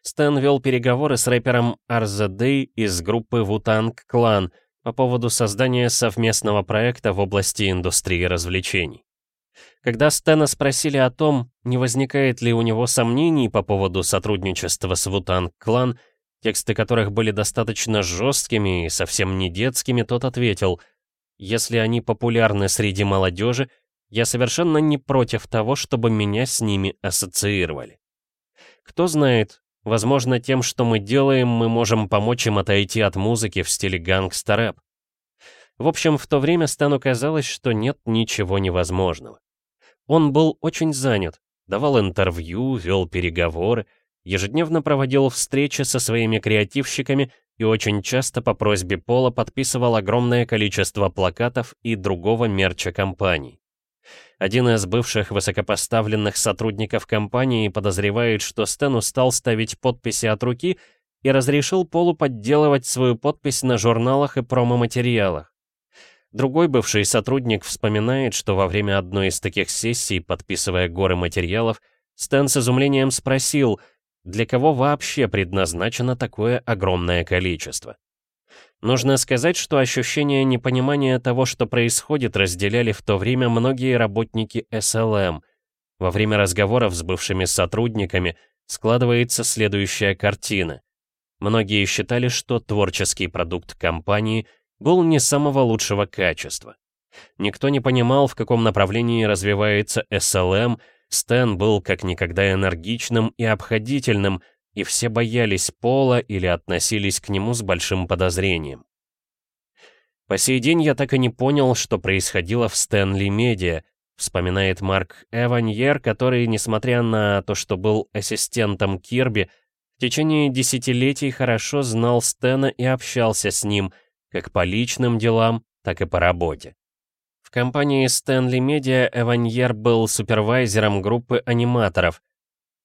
Стэн вел переговоры с рэпером Дэй из группы Wu-Tang Clan, по поводу создания совместного проекта в области индустрии развлечений. Когда Стэна спросили о том, не возникает ли у него сомнений по поводу сотрудничества с Wu-Tang Clan, тексты которых были достаточно жесткими и совсем не детскими, тот ответил, «Если они популярны среди молодежи, я совершенно не против того, чтобы меня с ними ассоциировали. Кто знает, Возможно, тем, что мы делаем, мы можем помочь им отойти от музыки в стиле гангста-рэп. В общем, в то время Стану казалось, что нет ничего невозможного. Он был очень занят, давал интервью, вел переговоры, ежедневно проводил встречи со своими креативщиками и очень часто по просьбе Пола подписывал огромное количество плакатов и другого мерча компаний. Один из бывших высокопоставленных сотрудников компании подозревает, что Стэн устал ставить подписи от руки и разрешил Полу подделывать свою подпись на журналах и промо-материалах. Другой бывший сотрудник вспоминает, что во время одной из таких сессий, подписывая горы материалов, Стэн с изумлением спросил, для кого вообще предназначено такое огромное количество. Нужно сказать, что ощущение непонимания того, что происходит, разделяли в то время многие работники SLM. Во время разговоров с бывшими сотрудниками складывается следующая картина. Многие считали, что творческий продукт компании был не самого лучшего качества. Никто не понимал, в каком направлении развивается SLM, Стэн был как никогда энергичным и обходительным, и все боялись Пола или относились к нему с большим подозрением. По сей день я так и не понял, что происходило в Стэнли Медиа, вспоминает Марк Эваньер, который, несмотря на то, что был ассистентом Кирби, в течение десятилетий хорошо знал Стэна и общался с ним, как по личным делам, так и по работе. В компании Stanley Media Эваньер был супервайзером группы аниматоров.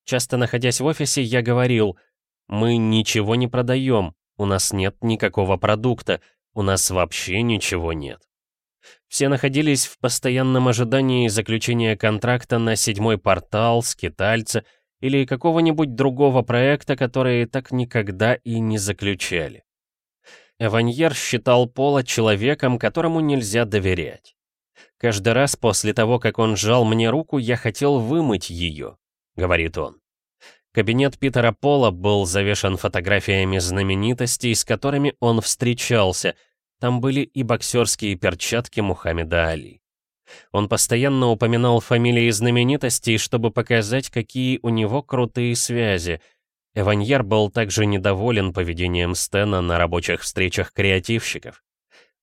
Часто находясь в офисе, я говорил, «Мы ничего не продаем, у нас нет никакого продукта, у нас вообще ничего нет». Все находились в постоянном ожидании заключения контракта на седьмой портал, скитальца или какого-нибудь другого проекта, которые так никогда и не заключали. Эваньер считал Пола человеком, которому нельзя доверять. Каждый раз после того, как он сжал мне руку, я хотел вымыть ее, говорит он. Кабинет Питера Пола был завешен фотографиями знаменитостей, с которыми он встречался. Там были и боксерские перчатки Мухаммеда Али. Он постоянно упоминал фамилии знаменитостей, чтобы показать, какие у него крутые связи. Эваньер был также недоволен поведением Стена на рабочих встречах креативщиков.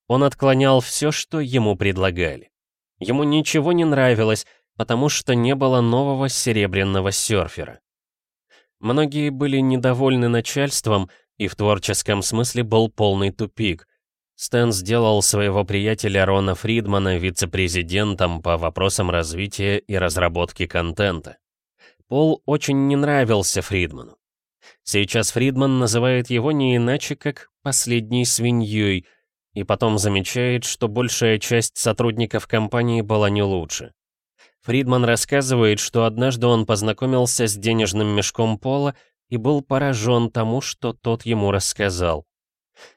Он отклонял все, что ему предлагали. Ему ничего не нравилось, потому что не было нового серебряного серфера. Многие были недовольны начальством, и в творческом смысле был полный тупик. Стэн сделал своего приятеля Рона Фридмана вице-президентом по вопросам развития и разработки контента. Пол очень не нравился Фридману. Сейчас Фридман называет его не иначе, как «последней свиньей», и потом замечает, что большая часть сотрудников компании была не лучше. Фридман рассказывает, что однажды он познакомился с денежным мешком Пола и был поражен тому, что тот ему рассказал.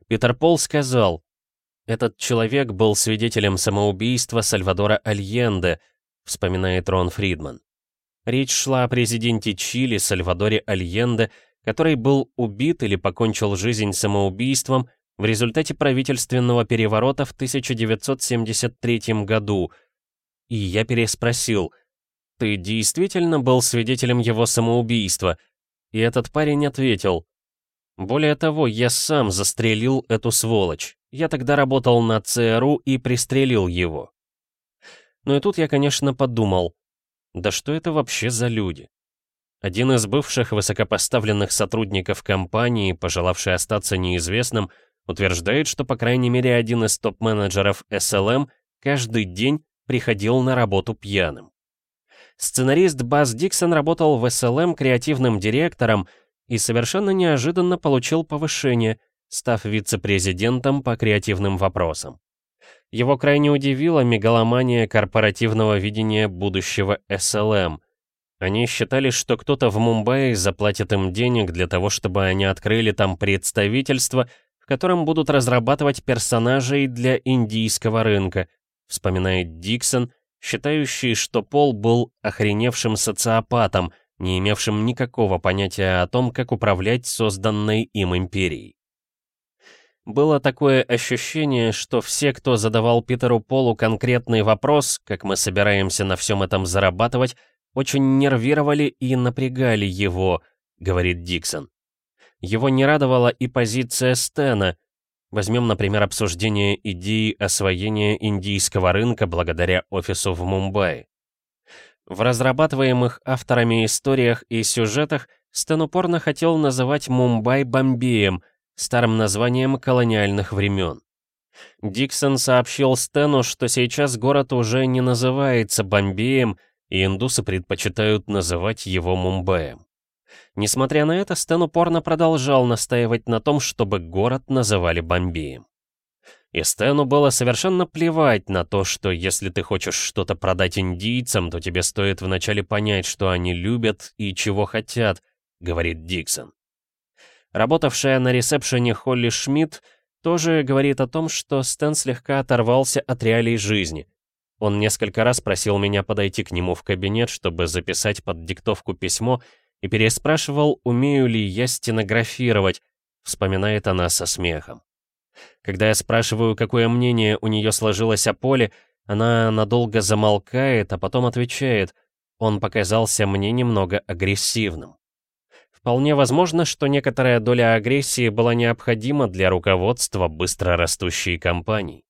Питер Пол сказал, «Этот человек был свидетелем самоубийства Сальвадора Альенде», вспоминает Рон Фридман. Речь шла о президенте Чили Сальвадоре Альенде, который был убит или покончил жизнь самоубийством в результате правительственного переворота в 1973 году. И я переспросил, «Ты действительно был свидетелем его самоубийства?» И этот парень ответил, «Более того, я сам застрелил эту сволочь. Я тогда работал на ЦРУ и пристрелил его». Ну и тут я, конечно, подумал, да что это вообще за люди? Один из бывших высокопоставленных сотрудников компании, пожелавший остаться неизвестным, утверждает, что по крайней мере один из топ-менеджеров SLM каждый день приходил на работу пьяным. Сценарист Бас Диксон работал в SLM креативным директором и совершенно неожиданно получил повышение, став вице-президентом по креативным вопросам. Его крайне удивила мегаломания корпоративного видения будущего SLM. Они считали, что кто-то в Мумбаи заплатит им денег для того, чтобы они открыли там представительство – в котором будут разрабатывать персонажей для индийского рынка, вспоминает Диксон, считающий, что Пол был охреневшим социопатом, не имевшим никакого понятия о том, как управлять созданной им империей. Было такое ощущение, что все, кто задавал Питеру Полу конкретный вопрос, как мы собираемся на всем этом зарабатывать, очень нервировали и напрягали его, говорит Диксон. Его не радовала и позиция Стена. Возьмем, например, обсуждение идеи освоения индийского рынка благодаря офису в Мумбаи. В разрабатываемых авторами историях и сюжетах Стэн упорно хотел называть Мумбай Бомбеем, старым названием колониальных времен. Диксон сообщил Стэну, что сейчас город уже не называется Бомбеем, и индусы предпочитают называть его Мумбаем. Несмотря на это, Стэн упорно продолжал настаивать на том, чтобы город называли Бомбеем. И Стэну было совершенно плевать на то, что если ты хочешь что-то продать индийцам, то тебе стоит вначале понять, что они любят и чего хотят, говорит Диксон. Работавшая на ресепшене Холли Шмидт тоже говорит о том, что Стэн слегка оторвался от реалий жизни. Он несколько раз просил меня подойти к нему в кабинет, чтобы записать под диктовку письмо, и переспрашивал, умею ли я стенографировать, вспоминает она со смехом. Когда я спрашиваю, какое мнение у нее сложилось о Поле, она надолго замолкает, а потом отвечает, он показался мне немного агрессивным. Вполне возможно, что некоторая доля агрессии была необходима для руководства быстро растущей компании.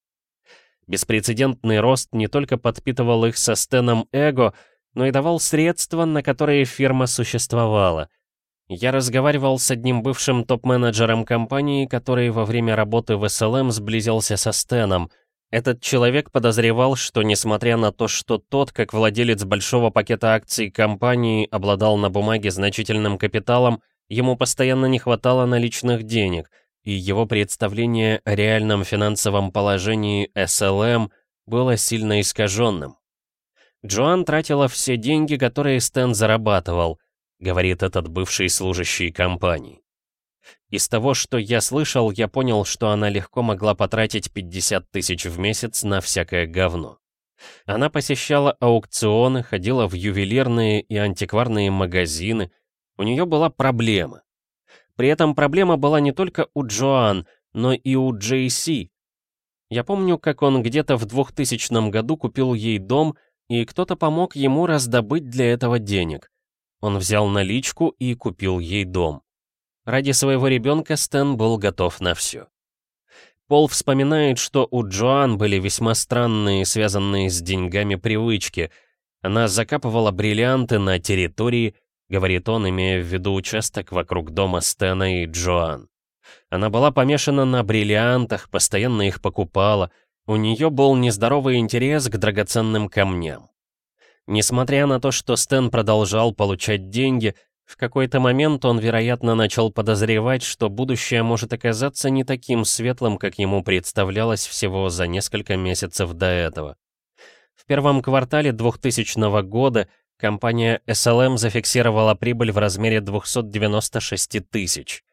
Беспрецедентный рост не только подпитывал их со Стеном эго, но и давал средства, на которые фирма существовала — я разговаривал с одним бывшим топ-менеджером компании, который во время работы в SLM сблизился со Стеном. Этот человек подозревал, что несмотря на то, что тот, как владелец большого пакета акций компании, обладал на бумаге значительным капиталом, ему постоянно не хватало наличных денег, и его представление о реальном финансовом положении SLM было сильно искаженным. Джоан тратила все деньги, которые Стэн зарабатывал — говорит этот бывший служащий компании. Из того, что я слышал, я понял, что она легко могла потратить 50 тысяч в месяц на всякое говно. Она посещала аукционы, ходила в ювелирные и антикварные магазины. У нее была проблема. При этом проблема была не только у Джоан, но и у Джейси. Я помню, как он где-то в 2000 году купил ей дом, и кто-то помог ему раздобыть для этого денег. Он взял наличку и купил ей дом. Ради своего ребенка Стэн был готов на все. Пол вспоминает, что у Джоан были весьма странные, связанные с деньгами привычки. Она закапывала бриллианты на территории, говорит он, имея в виду участок вокруг дома Стэна и Джоан. Она была помешана на бриллиантах, постоянно их покупала. У нее был нездоровый интерес к драгоценным камням. Несмотря на то, что Стэн продолжал получать деньги, в какой-то момент он, вероятно, начал подозревать, что будущее может оказаться не таким светлым, как ему представлялось всего за несколько месяцев до этого. В первом квартале 2000 года компания SLM зафиксировала прибыль в размере 296 тысяч,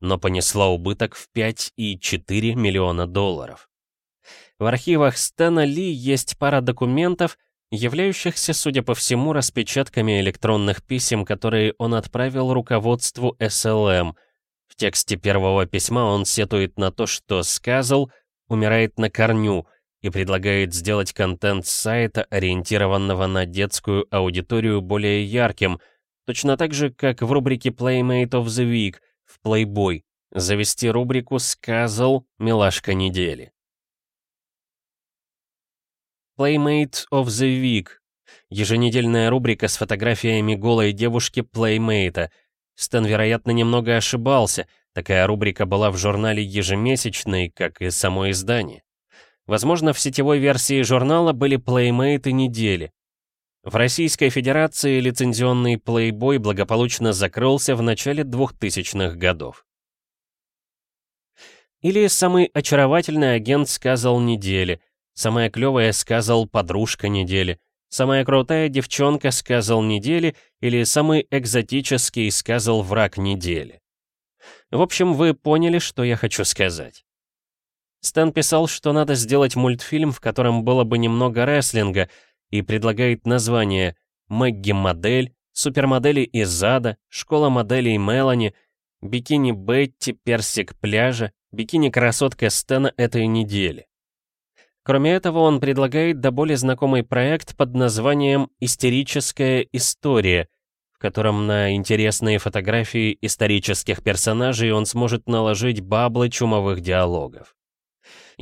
но понесла убыток в 5,4 миллиона долларов. В архивах Стэна Ли есть пара документов, являющихся, судя по всему, распечатками электронных писем, которые он отправил руководству SLM. В тексте первого письма он сетует на то, что сказал, умирает на корню, и предлагает сделать контент сайта, ориентированного на детскую аудиторию, более ярким, точно так же, как в рубрике Playmate of the Week в Playboy, завести рубрику «Сказал. Милашка недели». Playmate of the Week. Еженедельная рубрика с фотографиями голой девушки Playmate. Стэн, вероятно, немного ошибался. Такая рубрика была в журнале ежемесячной, как и само издание. Возможно, в сетевой версии журнала были Playmate недели. В Российской Федерации лицензионный Playboy благополучно закрылся в начале 2000-х годов. Или самый очаровательный агент сказал недели — Самая клевая сказал подружка недели. Самая крутая девчонка сказал недели или самый экзотический сказал враг недели. В общем, вы поняли, что я хочу сказать. Стэн писал, что надо сделать мультфильм, в котором было бы немного рестлинга, и предлагает название «Мэгги-модель», «Супермодели из ада», «Школа моделей Мелани», «Бикини Бетти», «Персик пляжа», «Бикини-красотка Стэна этой недели». Кроме этого, он предлагает до более знакомый проект под названием «Истерическая история», в котором на интересные фотографии исторических персонажей он сможет наложить баблы чумовых диалогов.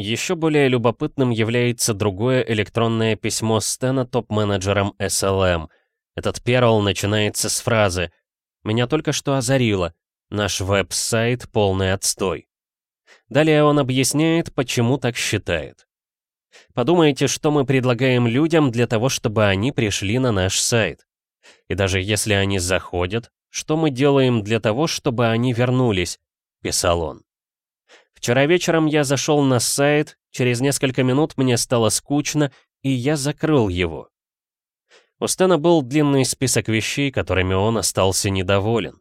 Еще более любопытным является другое электронное письмо Стэна топ-менеджером SLM. Этот перл начинается с фразы «Меня только что озарило. Наш веб-сайт полный отстой». Далее он объясняет, почему так считает. Подумайте, что мы предлагаем людям для того, чтобы они пришли на наш сайт. И даже если они заходят, что мы делаем для того, чтобы они вернулись, писал он. Вчера вечером я зашел на сайт, через несколько минут мне стало скучно, и я закрыл его. У Стэна был длинный список вещей, которыми он остался недоволен.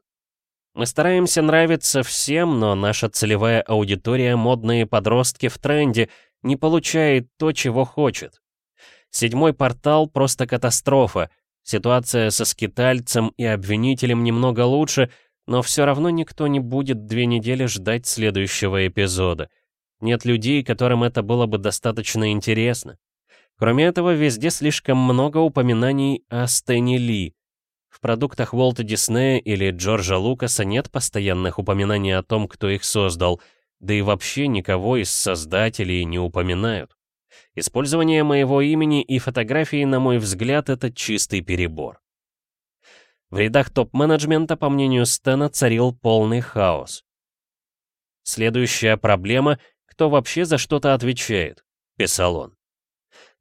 Мы стараемся нравиться всем, но наша целевая аудитория, модные подростки в тренде, не получает то, чего хочет. Седьмой портал — просто катастрофа. Ситуация со скитальцем и обвинителем немного лучше, но все равно никто не будет две недели ждать следующего эпизода. Нет людей, которым это было бы достаточно интересно. Кроме этого, везде слишком много упоминаний о Стэне Ли. В продуктах Уолта Диснея или Джорджа Лукаса нет постоянных упоминаний о том, кто их создал, да и вообще никого из создателей не упоминают. Использование моего имени и фотографии, на мой взгляд, это чистый перебор. В рядах топ-менеджмента, по мнению Стэна, царил полный хаос. Следующая проблема — кто вообще за что-то отвечает, писал он.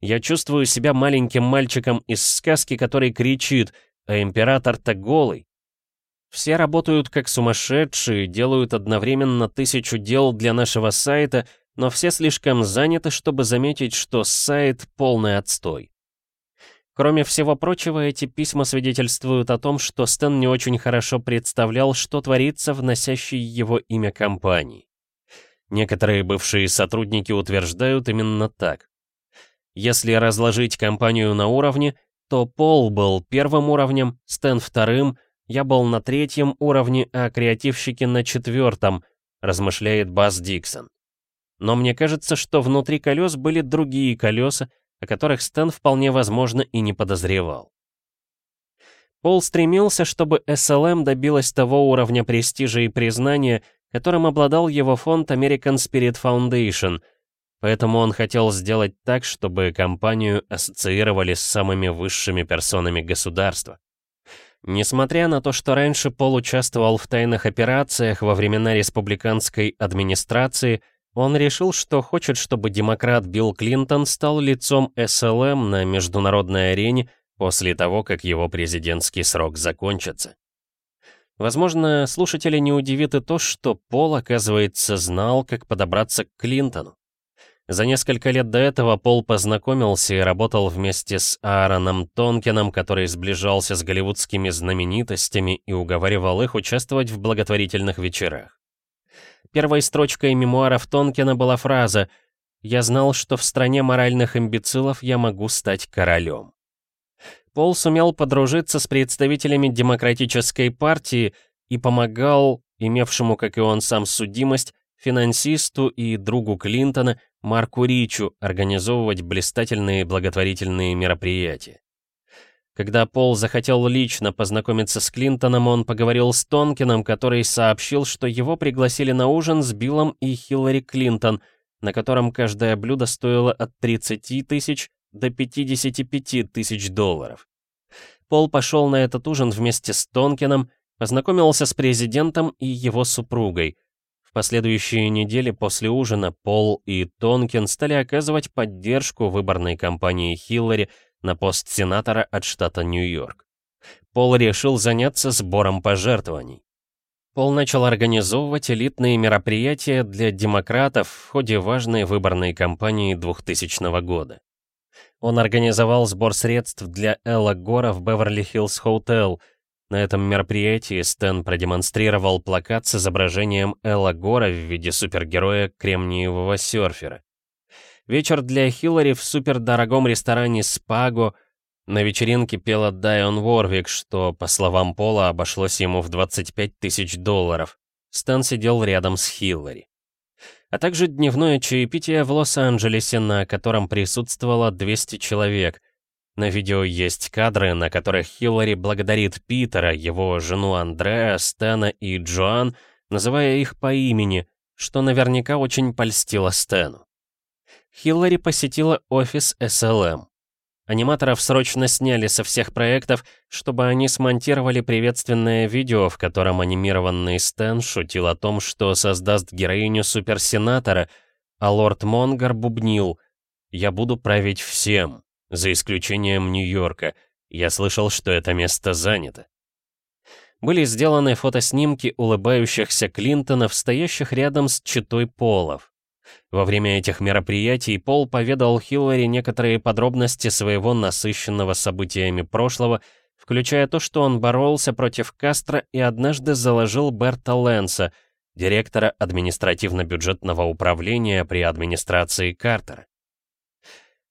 Я чувствую себя маленьким мальчиком из сказки, который кричит, а император-то голый. Все работают как сумасшедшие, делают одновременно тысячу дел для нашего сайта, но все слишком заняты, чтобы заметить, что сайт — полный отстой. Кроме всего прочего, эти письма свидетельствуют о том, что Стэн не очень хорошо представлял, что творится в носящей его имя компании. Некоторые бывшие сотрудники утверждают именно так. Если разложить компанию на уровне, то Пол был первым уровнем, Стэн вторым, я был на третьем уровне, а креативщики на четвертом, размышляет Бас Диксон. Но мне кажется, что внутри колес были другие колеса, о которых Стэн вполне возможно и не подозревал. Пол стремился, чтобы SLM добилась того уровня престижа и признания, которым обладал его фонд American Spirit Foundation, поэтому он хотел сделать так, чтобы компанию ассоциировали с самыми высшими персонами государства. Несмотря на то, что раньше Пол участвовал в тайных операциях во времена республиканской администрации, он решил, что хочет, чтобы демократ Билл Клинтон стал лицом СЛМ на международной арене после того, как его президентский срок закончится. Возможно, слушателя не удивит и то, что Пол, оказывается, знал, как подобраться к Клинтону. За несколько лет до этого Пол познакомился и работал вместе с Аароном Тонкином, который сближался с голливудскими знаменитостями и уговаривал их участвовать в благотворительных вечерах. Первой строчкой мемуаров Тонкина была фраза «Я знал, что в стране моральных имбецилов я могу стать королем». Пол сумел подружиться с представителями Демократической партии и помогал, имевшему, как и он сам, судимость, финансисту и другу Клинтона Марку Ричу организовывать блистательные благотворительные мероприятия. Когда Пол захотел лично познакомиться с Клинтоном, он поговорил с Тонкином, который сообщил, что его пригласили на ужин с Биллом и Хиллари Клинтон, на котором каждое блюдо стоило от 30 тысяч до 55 тысяч долларов. Пол пошел на этот ужин вместе с Тонкином, познакомился с президентом и его супругой. В последующие недели после ужина Пол и Тонкин стали оказывать поддержку выборной кампании Хиллари на пост сенатора от штата Нью-Йорк. Пол решил заняться сбором пожертвований. Пол начал организовывать элитные мероприятия для демократов в ходе важной выборной кампании 2000 года. Он организовал сбор средств для Элла Гора в Беверли-Хиллз Хоутел. На этом мероприятии Стэн продемонстрировал плакат с изображением Элла Гора в виде супергероя кремниевого серфера. Вечер для Хиллари в супердорогом ресторане «Спаго». На вечеринке пела Дайон Ворвик, что, по словам Пола, обошлось ему в 25 тысяч долларов. Стэн сидел рядом с Хиллари а также дневное чаепитие в Лос-Анджелесе, на котором присутствовало 200 человек. На видео есть кадры, на которых Хиллари благодарит Питера, его жену Андреа, Стэна и Джоан, называя их по имени, что наверняка очень польстило Стэну. Хиллари посетила офис SLM. Аниматоров срочно сняли со всех проектов, чтобы они смонтировали приветственное видео, в котором анимированный Стэн шутил о том, что создаст героиню суперсенатора, а лорд Монгар бубнил «Я буду править всем, за исключением Нью-Йорка. Я слышал, что это место занято». Были сделаны фотоснимки улыбающихся Клинтонов, стоящих рядом с читой Полов. Во время этих мероприятий Пол поведал Хиллари некоторые подробности своего насыщенного событиями прошлого, включая то, что он боролся против Кастро и однажды заложил Берта Лэнса, директора административно-бюджетного управления при администрации Картера.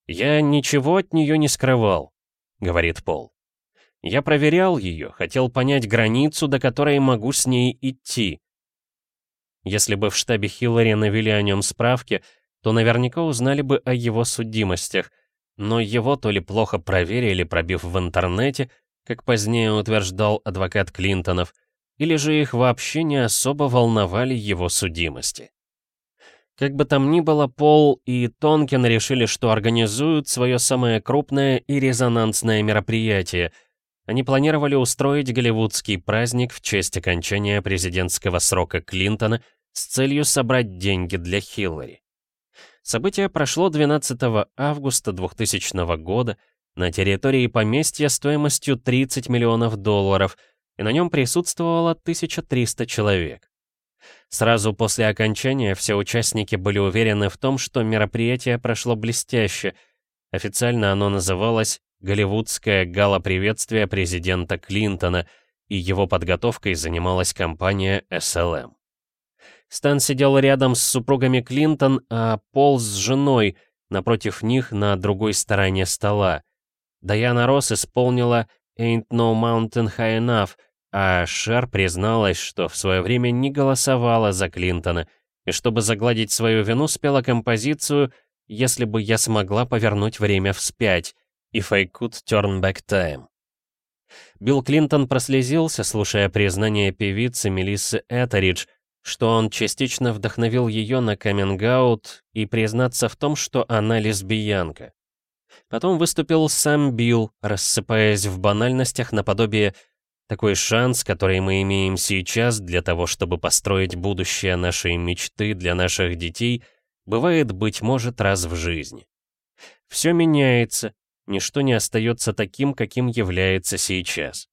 «Я ничего от нее не скрывал», — говорит Пол. «Я проверял ее, хотел понять границу, до которой могу с ней идти. Если бы в штабе Хиллари навели о нем справки, то наверняка узнали бы о его судимостях, но его то ли плохо проверили, пробив в интернете, как позднее утверждал адвокат Клинтонов, или же их вообще не особо волновали его судимости. Как бы там ни было, Пол и Тонкин решили, что организуют свое самое крупное и резонансное мероприятие. Они планировали устроить голливудский праздник в честь окончания президентского срока Клинтона с целью собрать деньги для Хиллари. Событие прошло 12 августа 2000 года на территории поместья стоимостью 30 миллионов долларов, и на нем присутствовало 1300 человек. Сразу после окончания все участники были уверены в том, что мероприятие прошло блестяще. Официально оно называлось «Голливудское гала-приветствие президента Клинтона», и его подготовкой занималась компания SLM. Стэн сидел рядом с супругами Клинтон, а Пол с женой, напротив них на другой стороне стола. Даяна Росс исполнила «Ain't no mountain high enough», а Шер призналась, что в свое время не голосовала за Клинтона, и чтобы загладить свою вину, спела композицию «Если бы я смогла повернуть время вспять» «If I could turn back time». Билл Клинтон прослезился, слушая признание певицы Мелиссы Этеридж, что он частично вдохновил ее на каминг и признаться в том, что она лесбиянка. Потом выступил сам Билл, рассыпаясь в банальностях наподобие «такой шанс, который мы имеем сейчас для того, чтобы построить будущее нашей мечты для наших детей, бывает, быть может, раз в жизни. Все меняется, ничто не остается таким, каким является сейчас.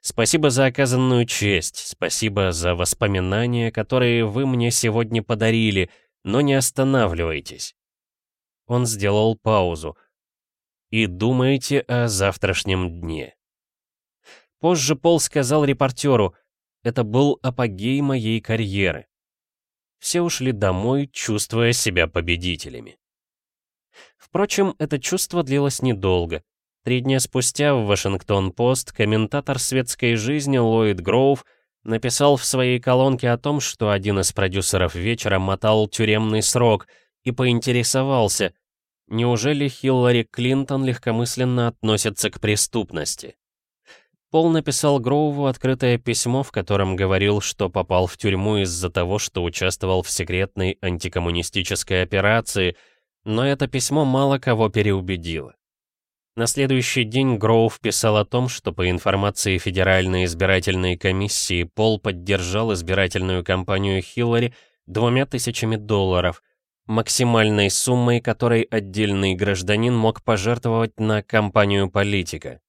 Спасибо за оказанную честь, спасибо за воспоминания, которые вы мне сегодня подарили, но не останавливайтесь. Он сделал паузу. И думайте о завтрашнем дне. Позже Пол сказал репортеру, это был апогей моей карьеры. Все ушли домой, чувствуя себя победителями. Впрочем, это чувство длилось недолго. Три дня спустя в Вашингтон-Пост комментатор светской жизни Ллойд Гроув написал в своей колонке о том, что один из продюсеров вечера мотал тюремный срок и поинтересовался, неужели Хиллари Клинтон легкомысленно относится к преступности. Пол написал Гроуву открытое письмо, в котором говорил, что попал в тюрьму из-за того, что участвовал в секретной антикоммунистической операции, но это письмо мало кого переубедило. На следующий день Гроув писал о том, что по информации Федеральной избирательной комиссии Пол поддержал избирательную кампанию Хиллари двумя тысячами долларов, максимальной суммой, которой отдельный гражданин мог пожертвовать на кампанию политика.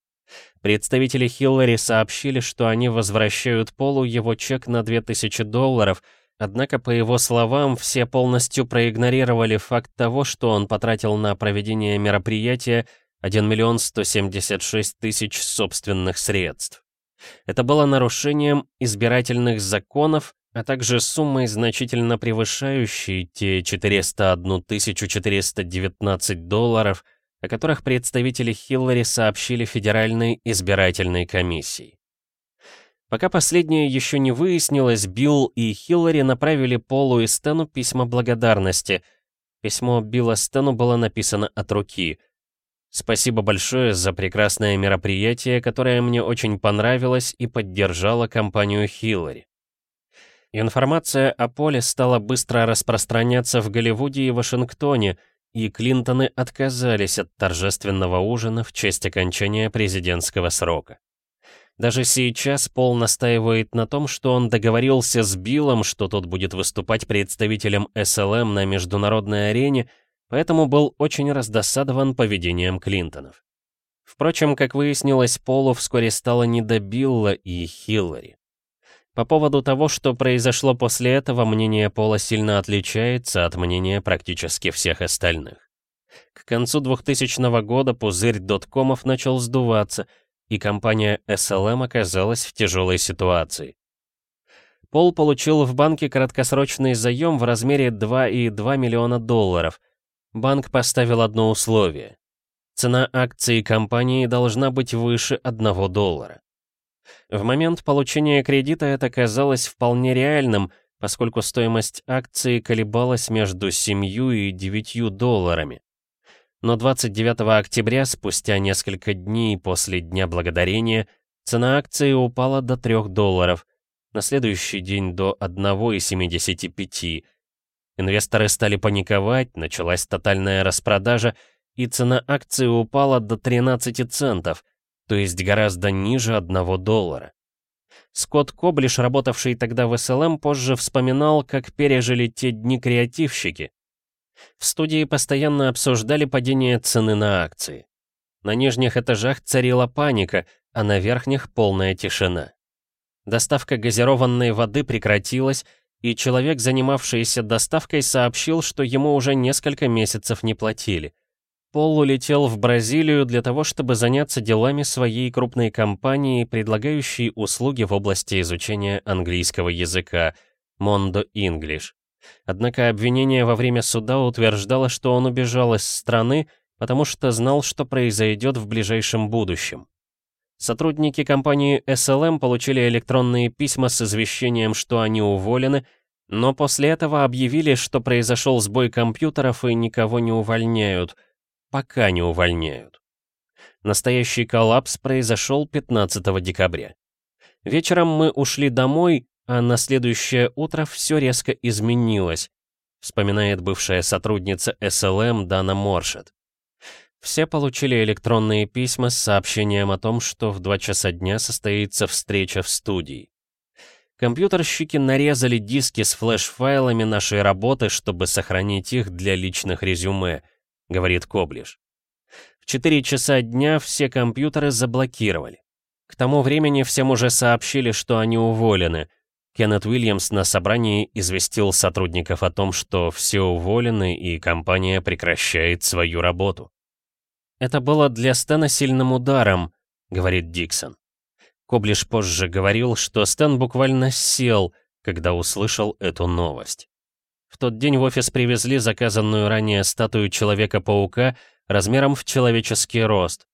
Представители Хиллари сообщили, что они возвращают Полу его чек на 2000 долларов, однако, по его словам, все полностью проигнорировали факт того, что он потратил на проведение мероприятия 1 миллион 176 тысяч собственных средств. Это было нарушением избирательных законов, а также суммой, значительно превышающей те 401 419 долларов, о которых представители Хиллари сообщили Федеральной избирательной комиссии. Пока последнее еще не выяснилось, Билл и Хиллари направили Полу и Стэну письма благодарности. Письмо Билла Стэну было написано от руки — Спасибо большое за прекрасное мероприятие, которое мне очень понравилось и поддержало компанию Хиллари. Информация о Поле стала быстро распространяться в Голливуде и Вашингтоне, и Клинтоны отказались от торжественного ужина в честь окончания президентского срока. Даже сейчас Пол настаивает на том, что он договорился с Биллом, что тот будет выступать представителем СЛМ на международной арене, поэтому был очень раздосадован поведением Клинтонов. Впрочем, как выяснилось, Полу вскоре стало не до Билла и Хиллари. По поводу того, что произошло после этого, мнение Пола сильно отличается от мнения практически всех остальных. К концу 2000 года пузырь доткомов начал сдуваться, и компания SLM оказалась в тяжелой ситуации. Пол получил в банке краткосрочный заем в размере 2,2 миллиона долларов. Банк поставил одно условие. Цена акций компании должна быть выше 1 доллара. В момент получения кредита это казалось вполне реальным, поскольку стоимость акции колебалась между 7 и 9 долларами. Но 29 октября, спустя несколько дней после Дня Благодарения, цена акции упала до 3 долларов, на следующий день до 1,75. Инвесторы стали паниковать, началась тотальная распродажа, и цена акции упала до 13 центов, то есть гораздо ниже 1 доллара. Скотт Коблиш, работавший тогда в СЛМ, позже вспоминал, как пережили те дни креативщики. В студии постоянно обсуждали падение цены на акции. На нижних этажах царила паника, а на верхних полная тишина. Доставка газированной воды прекратилась, и человек, занимавшийся доставкой, сообщил, что ему уже несколько месяцев не платили. Пол улетел в Бразилию для того, чтобы заняться делами своей крупной компании, предлагающей услуги в области изучения английского языка Mondo English. Однако обвинение во время суда утверждало, что он убежал из страны, потому что знал, что произойдет в ближайшем будущем. Сотрудники компании SLM получили электронные письма с извещением, что они уволены, но после этого объявили, что произошел сбой компьютеров и никого не увольняют — пока не увольняют. Настоящий коллапс произошел 15 декабря. Вечером мы ушли домой, а на следующее утро все резко изменилось, вспоминает бывшая сотрудница СЛМ Дана Моршет. Все получили электронные письма с сообщением о том, что в 2 часа дня состоится встреча в студии. Компьютерщики нарезали диски с флеш-файлами нашей работы, чтобы сохранить их для личных резюме — говорит Коблиш. В 4 часа дня все компьютеры заблокировали. К тому времени всем уже сообщили, что они уволены. Кеннет Уильямс на собрании известил сотрудников о том, что все уволены и компания прекращает свою работу. «Это было для Стэна сильным ударом», — говорит Диксон. Коблиш позже говорил, что Стэн буквально сел, когда услышал эту новость. В тот день в офис привезли заказанную ранее статую Человека-паука размером в человеческий рост.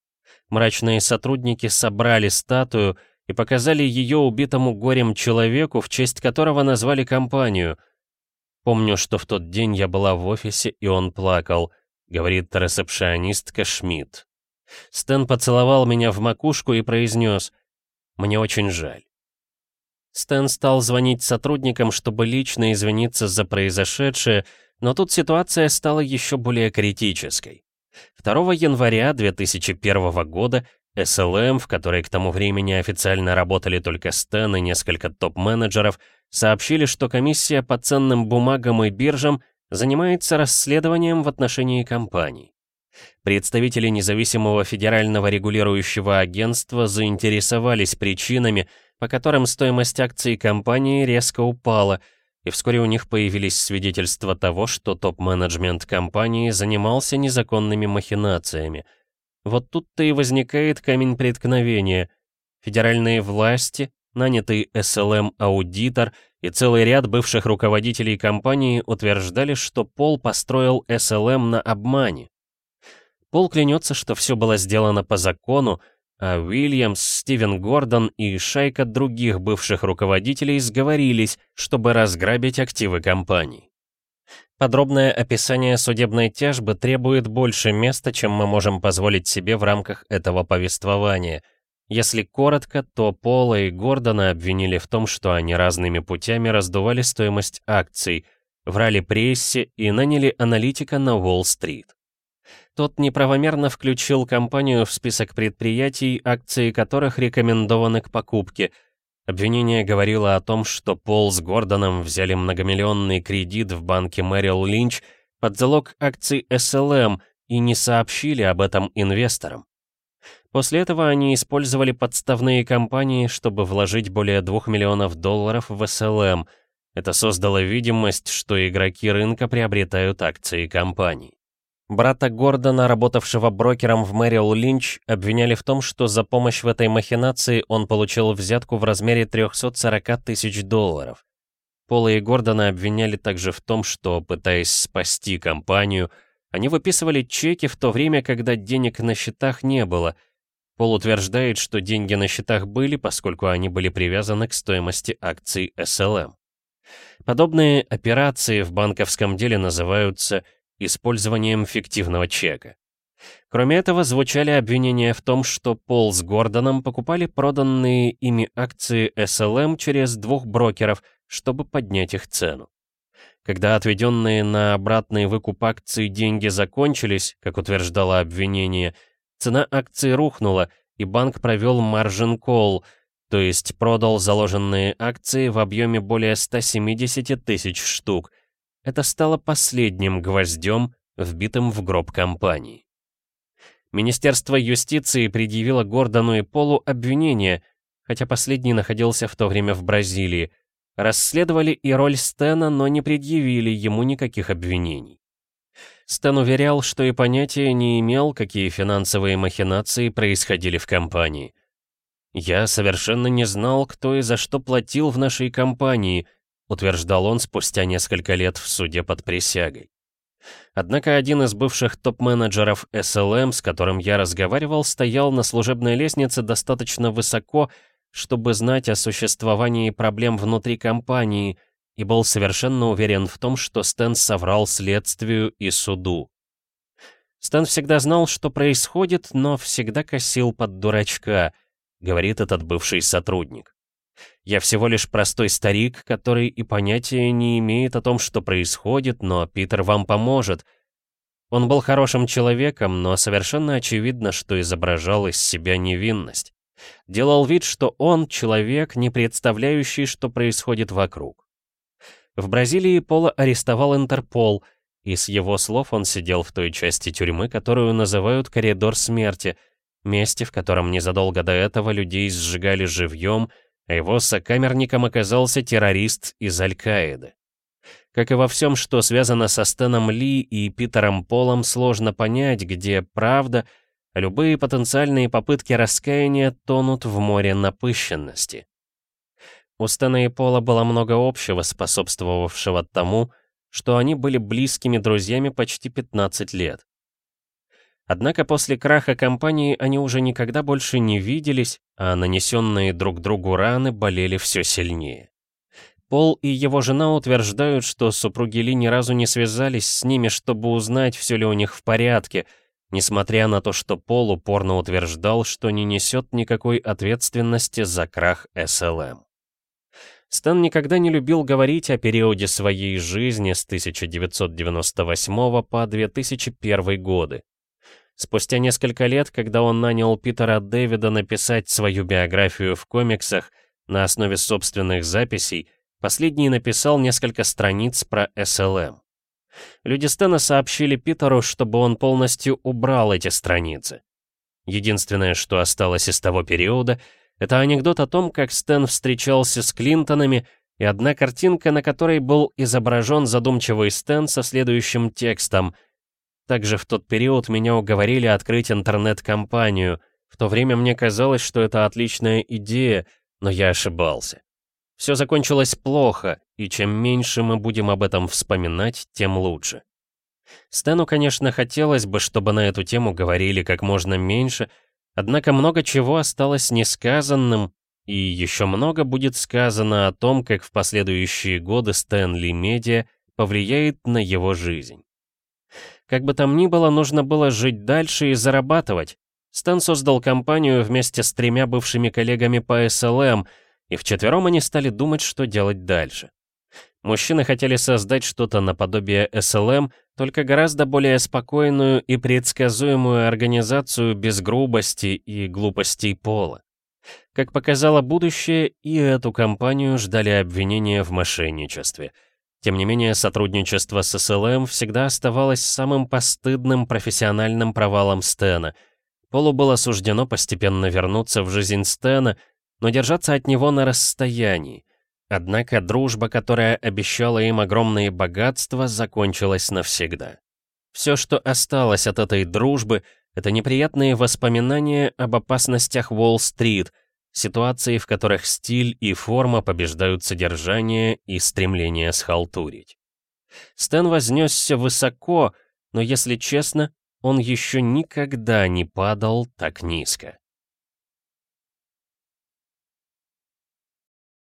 Мрачные сотрудники собрали статую и показали ее убитому горем человеку, в честь которого назвали компанию. «Помню, что в тот день я была в офисе, и он плакал», — говорит ресепшионистка Шмидт. Стэн поцеловал меня в макушку и произнес «Мне очень жаль». Стэн стал звонить сотрудникам, чтобы лично извиниться за произошедшее, но тут ситуация стала еще более критической. 2 января 2001 года SLM, в которой к тому времени официально работали только Стэн и несколько топ-менеджеров, сообщили, что комиссия по ценным бумагам и биржам занимается расследованием в отношении компаний. Представители независимого федерального регулирующего агентства заинтересовались причинами, по которым стоимость акций компании резко упала, и вскоре у них появились свидетельства того, что топ-менеджмент компании занимался незаконными махинациями. Вот тут-то и возникает камень преткновения. Федеральные власти, нанятый SLM-аудитор и целый ряд бывших руководителей компании утверждали, что Пол построил SLM на обмане. Пол клянется, что все было сделано по закону, а Уильямс, Стивен Гордон и шайка других бывших руководителей сговорились, чтобы разграбить активы компании. Подробное описание судебной тяжбы требует больше места, чем мы можем позволить себе в рамках этого повествования. Если коротко, то Пола и Гордона обвинили в том, что они разными путями раздували стоимость акций, врали прессе и наняли аналитика на Уолл-стрит. Тот неправомерно включил компанию в список предприятий, акции которых рекомендованы к покупке. Обвинение говорило о том, что Пол с Гордоном взяли многомиллионный кредит в банке Мэрил Линч под залог акций SLM и не сообщили об этом инвесторам. После этого они использовали подставные компании, чтобы вложить более 2 миллионов долларов в SLM. Это создало видимость, что игроки рынка приобретают акции компаний. Брата Гордона, работавшего брокером в Мэрил Линч, обвиняли в том, что за помощь в этой махинации он получил взятку в размере 340 тысяч долларов. Пола и Гордона обвиняли также в том, что, пытаясь спасти компанию, они выписывали чеки в то время, когда денег на счетах не было. Пол утверждает, что деньги на счетах были, поскольку они были привязаны к стоимости акций SLM. Подобные операции в банковском деле называются использованием фиктивного чека. Кроме этого, звучали обвинения в том, что Пол с Гордоном покупали проданные ими акции SLM через двух брокеров, чтобы поднять их цену. Когда отведенные на обратный выкуп акций деньги закончились, как утверждало обвинение, цена акций рухнула, и банк провел маржин колл, то есть продал заложенные акции в объеме более 170 тысяч штук, это стало последним гвоздем, вбитым в гроб компании. Министерство юстиции предъявило Гордону и Полу обвинение, хотя последний находился в то время в Бразилии. Расследовали и роль Стена, но не предъявили ему никаких обвинений. Стэн уверял, что и понятия не имел, какие финансовые махинации происходили в компании. «Я совершенно не знал, кто и за что платил в нашей компании», утверждал он спустя несколько лет в суде под присягой. Однако один из бывших топ-менеджеров SLM, с которым я разговаривал, стоял на служебной лестнице достаточно высоко, чтобы знать о существовании проблем внутри компании, и был совершенно уверен в том, что Стэн соврал следствию и суду. Стэн всегда знал, что происходит, но всегда косил под дурачка, говорит этот бывший сотрудник. Я всего лишь простой старик, который и понятия не имеет о том, что происходит, но Питер вам поможет. Он был хорошим человеком, но совершенно очевидно, что изображал из себя невинность. Делал вид, что он человек, не представляющий, что происходит вокруг. В Бразилии Пола арестовал Интерпол, и с его слов он сидел в той части тюрьмы, которую называют «коридор смерти», месте, в котором незадолго до этого людей сжигали живьем, его сокамерником оказался террорист из Аль-Каиды. Как и во всем, что связано со Стэном Ли и Питером Полом, сложно понять, где правда, любые потенциальные попытки раскаяния тонут в море напыщенности. У Стэна и Пола было много общего, способствовавшего тому, что они были близкими друзьями почти 15 лет. Однако после краха компании они уже никогда больше не виделись, а нанесенные друг другу раны болели все сильнее. Пол и его жена утверждают, что супруги Ли ни разу не связались с ними, чтобы узнать, все ли у них в порядке, несмотря на то, что Пол упорно утверждал, что не несет никакой ответственности за крах СЛМ. Стэн никогда не любил говорить о периоде своей жизни с 1998 по 2001 годы. Спустя несколько лет, когда он нанял Питера Дэвида написать свою биографию в комиксах на основе собственных записей, последний написал несколько страниц про СЛМ. Люди Стэна сообщили Питеру, чтобы он полностью убрал эти страницы. Единственное, что осталось из того периода, это анекдот о том, как Стэн встречался с Клинтонами, и одна картинка, на которой был изображен задумчивый Стэн со следующим текстом — также в тот период меня уговорили открыть интернет-компанию. В то время мне казалось, что это отличная идея, но я ошибался. Все закончилось плохо, и чем меньше мы будем об этом вспоминать, тем лучше. Стэну, конечно, хотелось бы, чтобы на эту тему говорили как можно меньше, однако много чего осталось несказанным, и еще много будет сказано о том, как в последующие годы Стэнли Медиа повлияет на его жизнь. Как бы там ни было, нужно было жить дальше и зарабатывать. Стэн создал компанию вместе с тремя бывшими коллегами по SLM, и вчетвером они стали думать, что делать дальше. Мужчины хотели создать что-то наподобие SLM, только гораздо более спокойную и предсказуемую организацию без грубости и глупостей пола. Как показало будущее, и эту компанию ждали обвинения в мошенничестве. Тем не менее, сотрудничество с SLM всегда оставалось самым постыдным профессиональным провалом Стена. Полу было суждено постепенно вернуться в жизнь Стена, но держаться от него на расстоянии. Однако дружба, которая обещала им огромные богатства, закончилась навсегда. Все, что осталось от этой дружбы, это неприятные воспоминания об опасностях Уолл-стрит, ситуации, в которых стиль и форма побеждают содержание и стремление схалтурить. Стэн вознесся высоко, но, если честно, он еще никогда не падал так низко.